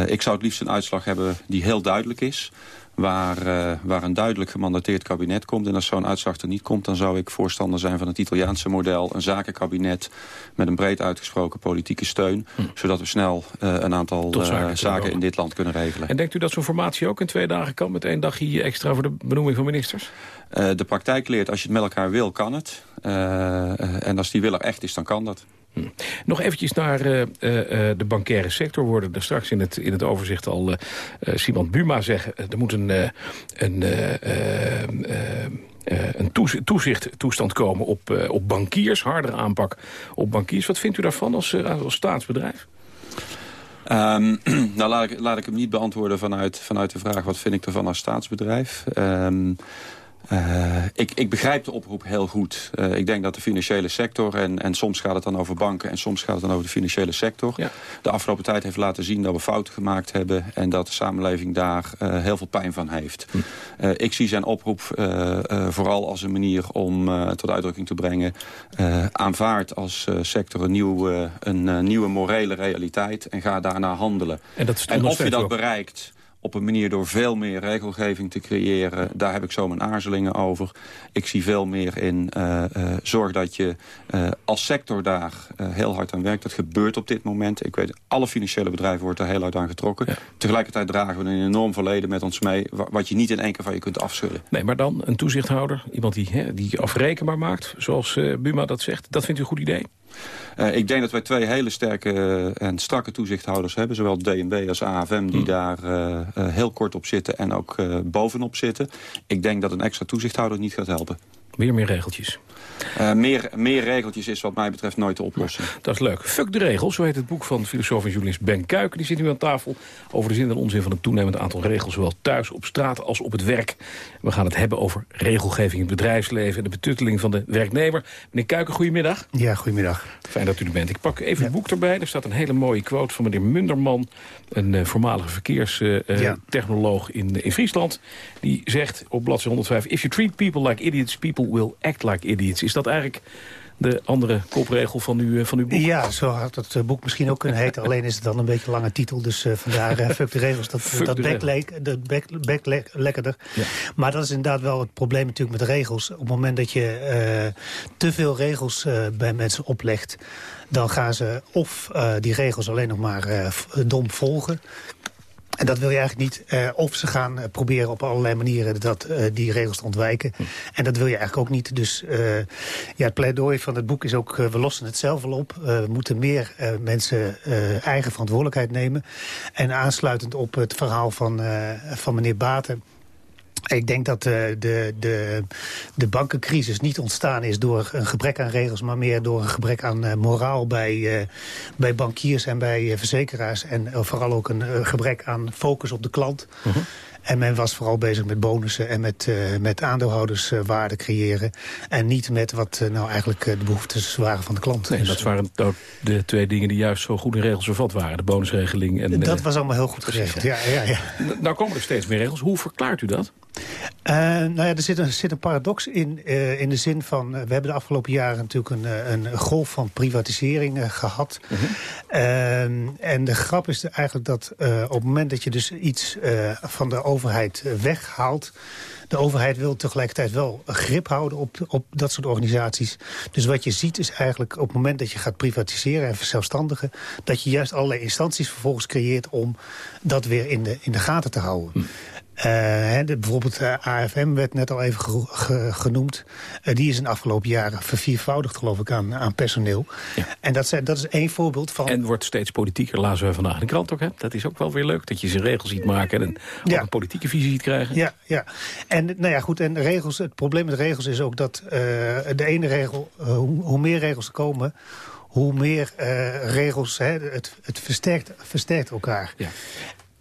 Ik zou het liefst een uitslag hebben die heel duidelijk is... Waar, eh, waar een duidelijk gemandateerd kabinet komt. En als zo'n uitslag er niet komt, dan zou ik voorstander zijn van het Italiaanse model. Een zakenkabinet met een breed uitgesproken politieke steun. Zodat we snel eh, een aantal eh, zaken komen. in dit land kunnen regelen. En denkt u dat zo'n formatie ook in twee dagen kan... met één dagje extra voor de benoeming van ministers? Eh, de praktijk leert, als je het met elkaar wil, kan het. Eh, eh, en als die wil er echt is, dan kan dat. Nog eventjes naar eh, eh, eh, de bankaire sector. We hoorden er straks in het, in het overzicht al eh, Simon Buma zeggen... er moet een, een, een toez- toezichttoestand komen op, op bankiers. Hardere aanpak op bankiers. Wat vindt u daarvan als, als staatsbedrijf? Ehm, nou, laat ik, laat ik hem niet beantwoorden vanuit, vanuit de vraag... wat vind ik ervan als staatsbedrijf. Ehm, Uh, ik, ik, begrijp de oproep heel goed. Uh, ik denk dat de financiële sector, en, en, soms gaat het dan over banken... en soms gaat het dan over de financiële sector... Ja. de afgelopen tijd heeft laten zien dat we fouten gemaakt hebben... en dat de samenleving daar uh, heel veel pijn van heeft. Hm. ik zie zijn oproep vooral als een manier om tot uitdrukking te brengen... aanvaard als sector een, nieuw, een nieuwe morele realiteit... en ga daarna handelen. En, dat en of je dat bereikt op een manier door veel meer regelgeving te creëren. Daar heb ik zo mijn aarzelingen over. Ik zie veel meer in uh, uh, zorg dat je uh, als sector daar heel hard aan werkt. Dat gebeurt op dit moment. Ik weet, alle financiële bedrijven worden daar heel hard aan getrokken. Ja. Tegelijkertijd dragen we een enorm verleden met ons mee... wat je niet in één keer van je kunt afschudden. Nee, maar dan een toezichthouder, iemand die, hè, die afrekenbaar maakt... zoals Buma dat zegt, dat vindt u een goed idee? Uh, ik denk dat wij twee hele sterke uh, en strakke toezichthouders hebben. Zowel DNB als AFM die mm. daar uh, heel kort op zitten en ook bovenop zitten. Ik denk dat een extra toezichthouder niet gaat helpen. Weer meer regeltjes. Uh, meer, meer regeltjes is wat mij betreft nooit de oplossing. dat is leuk. Fuck de regels, zo heet het boek van filosoof en journalist Ben Kuiken. Die zit nu aan tafel over de zin en onzin van een toenemend aantal regels... zowel thuis, op straat als op het werk. We gaan het hebben over regelgeving in het bedrijfsleven... en de betutteling van de werknemer. Meneer Kuiken, goedemiddag. Ja, goedemiddag. Fijn dat u er bent. Ik pak even het boek erbij. Er staat een hele mooie quote van meneer Munderman... een uh, voormalige verkeerstechnoloog uh, ja. in, in Friesland. Die zegt op bladzijde 105... If you treat people like idiots, people will act like idiots. Is dat eigenlijk de andere kopregel van, uw, van uw boek? Ja, zo had het eh, boek misschien ook kunnen heten. Alleen is het dan een beetje een lange titel. Dus uh, vandaar uh, fuck de regels. Dat, fuck dat back, back, lekkerder. Ja. Maar dat is inderdaad wel het probleem natuurlijk met regels. Op het moment dat je uh, te veel regels bij mensen oplegt... dan gaan ze of die regels alleen nog maar dom volgen... En dat wil je eigenlijk niet. Uh, of ze gaan uh, proberen op allerlei manieren dat, uh, die regels te ontwijken. Hm. En dat wil je eigenlijk ook niet. Dus ja, het pleidooi van het boek is ook... we lossen het zelf wel op. we moeten meer mensen eigen verantwoordelijkheid nemen. En aansluitend op het verhaal van, van meneer Baten... Ik denk dat de, eh, de, de, de bankencrisis niet ontstaan is door een gebrek aan regels... maar meer door een gebrek aan uh, moraal bij, uh, bij bankiers en bij verzekeraars. En vooral ook een gebrek aan focus op de klant. Uh -huh. En men was vooral bezig met bonussen en met, uh, met aandeelhouderswaarde creëren. En niet met wat uh, nou eigenlijk de behoeftes waren van de klant. Nee, dus, dat waren ook de twee dingen die juist zo goed in regels vervat waren. De bonusregeling en... Dat was allemaal heel goed geregeld, ja. ja, ja. Nou komen er steeds meer regels. Hoe verklaart u dat? Uh, nou ja, er zit een, zit een paradox in, uh, in de zin van... Uh, we hebben de afgelopen jaren natuurlijk een, een golf van privatisering gehad. -huh. Ehm, en de grap is eigenlijk dat op het moment dat je dus iets van de overheid weghaalt... de overheid wil tegelijkertijd wel grip houden op, op dat soort organisaties. Dus wat je ziet is eigenlijk op het moment dat je gaat privatiseren en verzelfstandigen... dat je juist allerlei instanties vervolgens creëert om dat weer in de, in de gaten te houden. Hm. Uh, de, bijvoorbeeld eh, AFM werd net al even ge ge genoemd. Uh, die is in de afgelopen jaren verviervoudigd, geloof ik, aan, aan personeel. Ja. En dat, dat is één voorbeeld van... En wordt steeds politieker, lazen we vandaag in de krant ook. Hè? Dat is ook wel weer leuk, dat je zijn regels ziet maken... en ja. een politieke visie ziet krijgen. Ja, ja. En, nou ja, goed, en regels, het probleem met regels is ook dat de ene regel... Hoe, hoe, meer regels er komen hoe meer regels, hè, het, het versterkt, versterkt elkaar. Ja.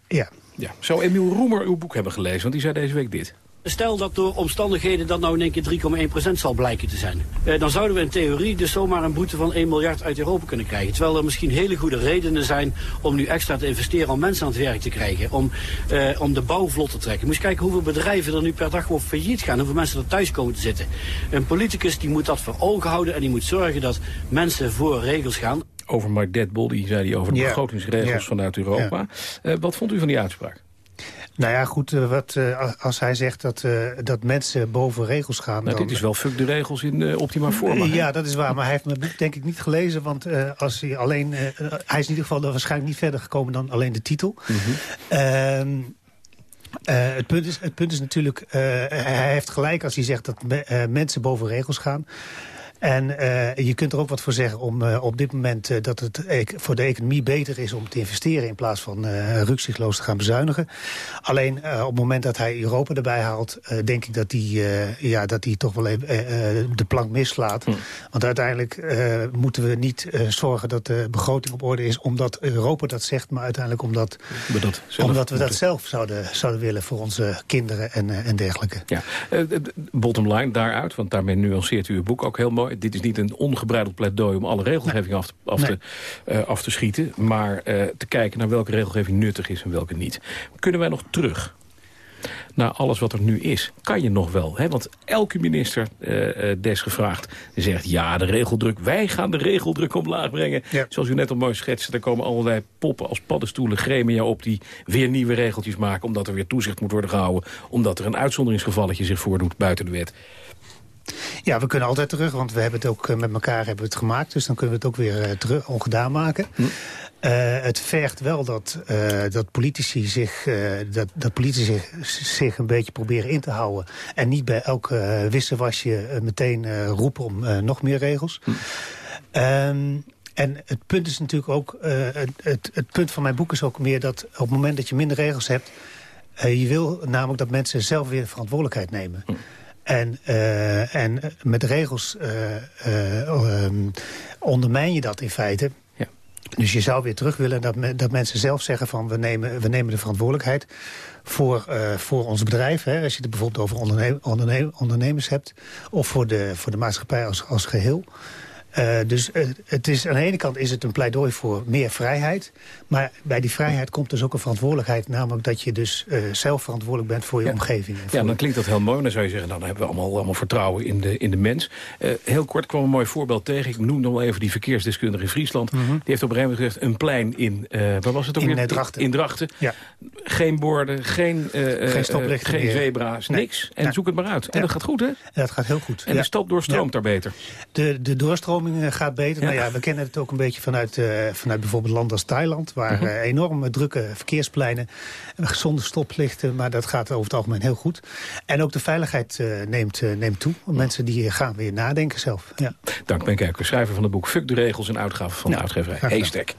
ja. Ja. Zou Emiel Roemer uw boek hebben gelezen? Want die zei deze week dit. Stel dat door omstandigheden dat nou in één keer 3,1% zal blijken te zijn. Eh, dan zouden we in theorie dus zomaar een boete van 1 miljard uit Europa kunnen krijgen. Terwijl er misschien hele goede redenen zijn om nu extra te investeren om mensen aan het werk te krijgen. Om, eh, om de bouw vlot te trekken. Moest kijken hoeveel bedrijven er nu per dag gewoon failliet gaan. Hoeveel mensen er thuis komen te zitten. Een politicus die moet dat voor ogen houden en die moet zorgen dat mensen voor regels gaan over Mark Deadbol, die zei die over de begrotingsregels vanuit Europa. Uh, wat vond u van die uitspraak? Nou ja, goed, uh, wat, uh, als hij zegt dat, dat mensen boven regels gaan... Nou, dan... dit is wel fuck de regels in optima forma. ja, dat is waar, maar hij heeft mijn boek denk ik niet gelezen... want als hij alleen... hij is in ieder geval waarschijnlijk niet verder gekomen dan alleen de titel. Mm -hmm. het, punt is, het punt is natuurlijk, hij heeft gelijk als hij zegt dat me, mensen boven regels gaan. En uh, je kunt er ook wat voor zeggen om uh, op dit moment uh, dat het e voor de economie beter is om te investeren in plaats van rukzichtloos te gaan bezuinigen. Alleen op het moment dat hij Europa erbij haalt, denk ik dat hij uh, ja, dat hij toch wel even, de plank mislaat. Hm. Want uiteindelijk moeten we niet zorgen dat de begroting op orde is omdat Europa dat zegt, maar uiteindelijk omdat we dat, omdat we dat zelf zouden, zouden willen voor onze kinderen en, en dergelijke. Ja, bottom line daaruit, want daarmee nuanceert u uw boek ook heel mooi. Dit is niet een ongebreideld pleidooi om alle regelgeving nee. af, te, af, nee. te, uh, af te schieten, maar te kijken naar welke regelgeving nuttig is en welke niet. Kunnen wij nog terug naar alles wat er nu is. Kan je nog wel. Hè? Want elke minister uh, desgevraagd zegt... ja, de regeldruk, wij gaan de regeldruk omlaag brengen. Ja. Zoals u net al mooi schetste, er komen allerlei poppen als paddenstoelen... gremia op die weer nieuwe regeltjes maken... omdat er weer toezicht moet worden gehouden... omdat er een uitzonderingsgevalletje zich voordoet buiten de wet. Ja, we kunnen altijd terug, want we hebben het ook met elkaar hebben we het gemaakt. Dus dan kunnen we het ook weer uh, terug ongedaan maken. Hm. Uh, het vergt wel dat, uh, dat politici, zich, uh, dat, dat politici zich, zich een beetje proberen in te houden. En niet bij elke wisselwasje meteen roepen om nog meer regels. Hm. Um, en het punt is natuurlijk ook, het, het, het, punt van mijn boek is ook meer dat op het moment dat je minder regels hebt, je wil namelijk dat mensen zelf weer verantwoordelijkheid nemen. Hm. En, uh, en met regels uh, uh, um, ondermijn je dat in feite. Ja. Dus je zou weer terug willen dat, me, dat mensen zelf zeggen van we nemen, we nemen de verantwoordelijkheid voor, voor ons bedrijf. Hè, als je het bijvoorbeeld over ondernemers hebt. Of voor de, voor de maatschappij als, als geheel. Uh, dus uh, het is, aan de ene kant is het een pleidooi voor meer vrijheid. Maar bij die vrijheid komt dus ook een verantwoordelijkheid. Namelijk dat je dus uh, zelf verantwoordelijk bent voor je ja. omgeving. Ja, dan klinkt dat heel mooi. Dan zou je zeggen, nou, dan hebben we allemaal, allemaal vertrouwen in de, in de mens. heel kort kwam een mooi voorbeeld tegen. Ik noem nog wel even die verkeersdeskundige in Friesland. Mhm. Mm -hmm. Die heeft op een gegeven moment gezegd, een plein in, waar was het ook in, weer? Drachten. In, Drachten. Ja. Geen borden, geen, geen, stoplichten geen zebra's, nee. niks. En zoek het maar uit. En dat gaat goed, hè? Ja, dat gaat heel goed. En de stad doorstroomt daar beter. De, de doorstroming gaat beter. Nou ja, we kennen het ook een beetje vanuit, uh, vanuit bijvoorbeeld landen als Thailand... waar -huh. uh, enorme drukke verkeerspleinen, gezonde stoplichten... maar dat gaat over het algemeen heel goed. En ook de veiligheid neemt, neemt toe. Mensen die gaan weer nadenken zelf. Ja. Dank Ben Kijker, schrijver van het boek Fuck de Regels en Uitgaven van de uitgeverij Haystack.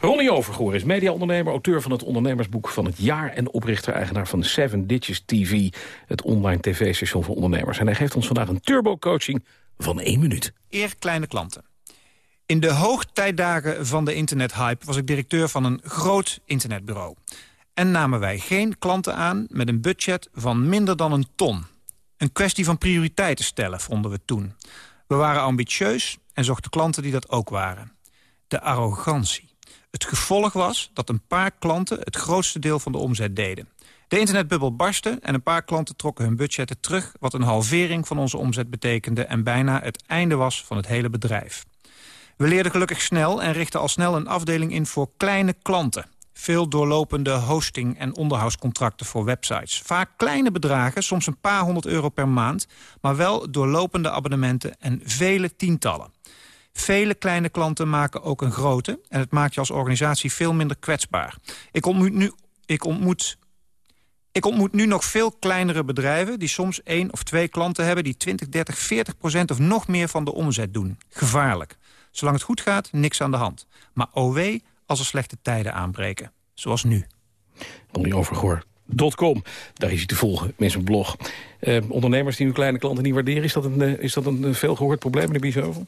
Ronnie Overgoor is mediaondernemer, auteur van het ondernemersboek van het jaar... en oprichter-eigenaar van Seven Ditches TV, het online tv-station voor ondernemers. En hij geeft ons vandaag een turbo-coaching van één minuut. Eer kleine klanten. In de hoogtijdagen van de internethype was ik directeur van een groot internetbureau. En namen wij geen klanten aan met een budget van minder dan een ton. Een kwestie van prioriteiten stellen, vonden we toen. We waren ambitieus en zochten klanten die dat ook waren. De arrogantie. Het gevolg was dat een paar klanten het grootste deel van de omzet deden. De internetbubbel barstte en een paar klanten trokken hun budgetten terug... wat een halvering van onze omzet betekende... en bijna het einde was van het hele bedrijf. We leerden gelukkig snel en richtten al snel een afdeling in voor kleine klanten. Veel doorlopende hosting- en onderhoudscontracten voor websites. Vaak kleine bedragen, soms een paar honderd euro per maand... maar wel doorlopende abonnementen en vele tientallen. Vele kleine klanten maken ook een grote... en het maakt je als organisatie veel minder kwetsbaar. Ik ontmoet nu, ik ontmoet, ik ontmoet nu nog veel kleinere bedrijven... die soms één of twee klanten hebben... die 20, 30, 40 procent of nog meer van de omzet doen. Gevaarlijk. Zolang het goed gaat, niks aan de hand. Maar OW als er slechte tijden aanbreken. Zoals nu. Ronnie Overgoor.com. Daar is hij te volgen met zijn blog. Uh, ondernemers die hun kleine klanten niet waarderen... is dat een, uh, is dat een veelgehoord probleem, meneer Biesheuvel?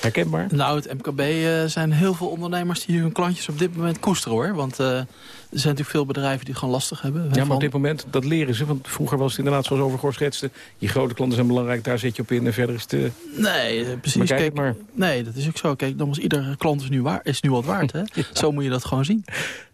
Herkenbaar? Nou, het MKB uh, zijn heel veel ondernemers... die hun klantjes op dit moment koesteren, hoor. Want uh, er zijn natuurlijk veel bedrijven die het gewoon lastig hebben. Ja, maar op dit moment, dat leren ze. Want vroeger was het inderdaad zoals Overgoor schetste... je grote klanten zijn belangrijk, daar zit je op in... en verder is het... nee, precies. Maar kijk, maar. Nee, dat is ook zo. Kijk, nogmaals, iedere klant is nu, waar, is nu wat waard. Hè? ja. Zo moet je dat gewoon zien.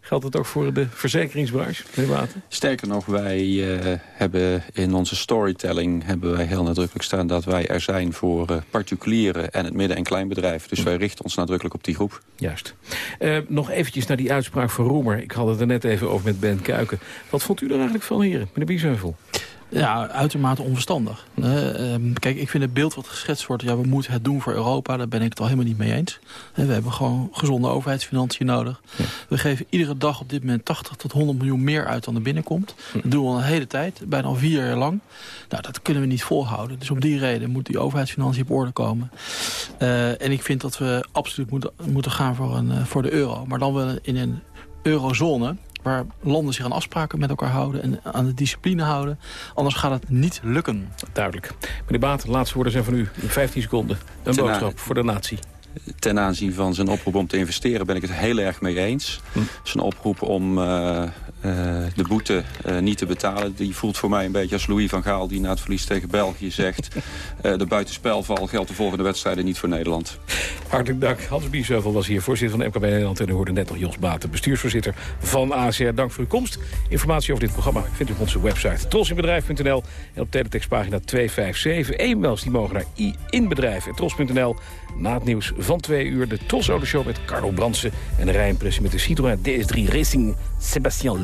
Geldt het ook voor de verzekeringsbranche, meneer Water? Sterker nog, wij uh, hebben in onze storytelling... hebben wij heel nadrukkelijk staan dat wij er zijn voor uh, particulieren... en het midden- en kleinbedrijf. Dus wij richten ons nadrukkelijk op die groep. Juist. Uh, nog eventjes naar die uitspraak van Roemer. Ik had het er net even over met Ben Kuiken. Wat vond u er eigenlijk van, heren, meneer Biesheuvel? Ja, uitermate onverstandig. Uh, um, kijk, ik vind het beeld wat geschetst wordt... ja, we moeten het doen voor Europa, daar ben ik het al helemaal niet mee eens. Uh, we hebben gewoon gezonde overheidsfinanciën nodig. Ja. We geven iedere dag op dit moment 80 tot 100 miljoen meer uit dan er binnenkomt. Dat doen we al een hele tijd, bijna al vier jaar lang. Nou, dat kunnen we niet volhouden. Dus om die reden moet die overheidsfinanciën op orde komen. Uh, en ik vind dat we absoluut moeten, moeten gaan voor, een, voor de euro. Maar dan wel in een eurozone waar landen zich aan afspraken met elkaar houden... en aan de discipline houden. Anders gaat het niet lukken. Duidelijk. Meneer Baat, laatste woorden zijn van u. In 15 seconden. Een Ten boodschap voor de natie ten aanzien van zijn oproep om te investeren ben ik het heel erg mee eens. Hm. Zijn oproep om uh, de boete uh, niet te betalen... die voelt voor mij een beetje als Louis van Gaal... die na het verlies tegen België zegt... de buitenspelval geldt de volgende wedstrijden niet voor Nederland. Hartelijk dank. Hans Biesheuvel was hier voorzitter van MKB Nederland... en u hoorde net nog Jos Baten, bestuursvoorzitter van ACR. Dank voor uw komst. Informatie over dit programma vindt u op onze website trosinbedrijf.nl... en op teletextpagina 257. E-mails die mogen naar inbedrijf.tros.nl. Na het nieuws van twee uur de Tros Show met Carlo Brandsen... en de rijimpressie met de Citroën DS3 Racing Sébastien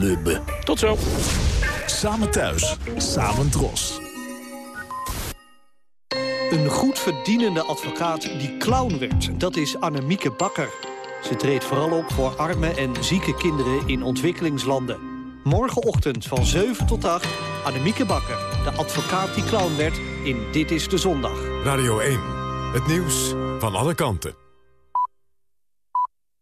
Tot zo. Samen thuis, samen Tros. Een goed verdienende advocaat die clown werd, dat is Annemieke Bakker. Ze treedt vooral op voor arme en zieke kinderen in ontwikkelingslanden. Morgenochtend van 7 tot 8, Annemieke Bakker, de advocaat die clown werd in Dit is de Zondag. Radio 1, het nieuws van alle kanten.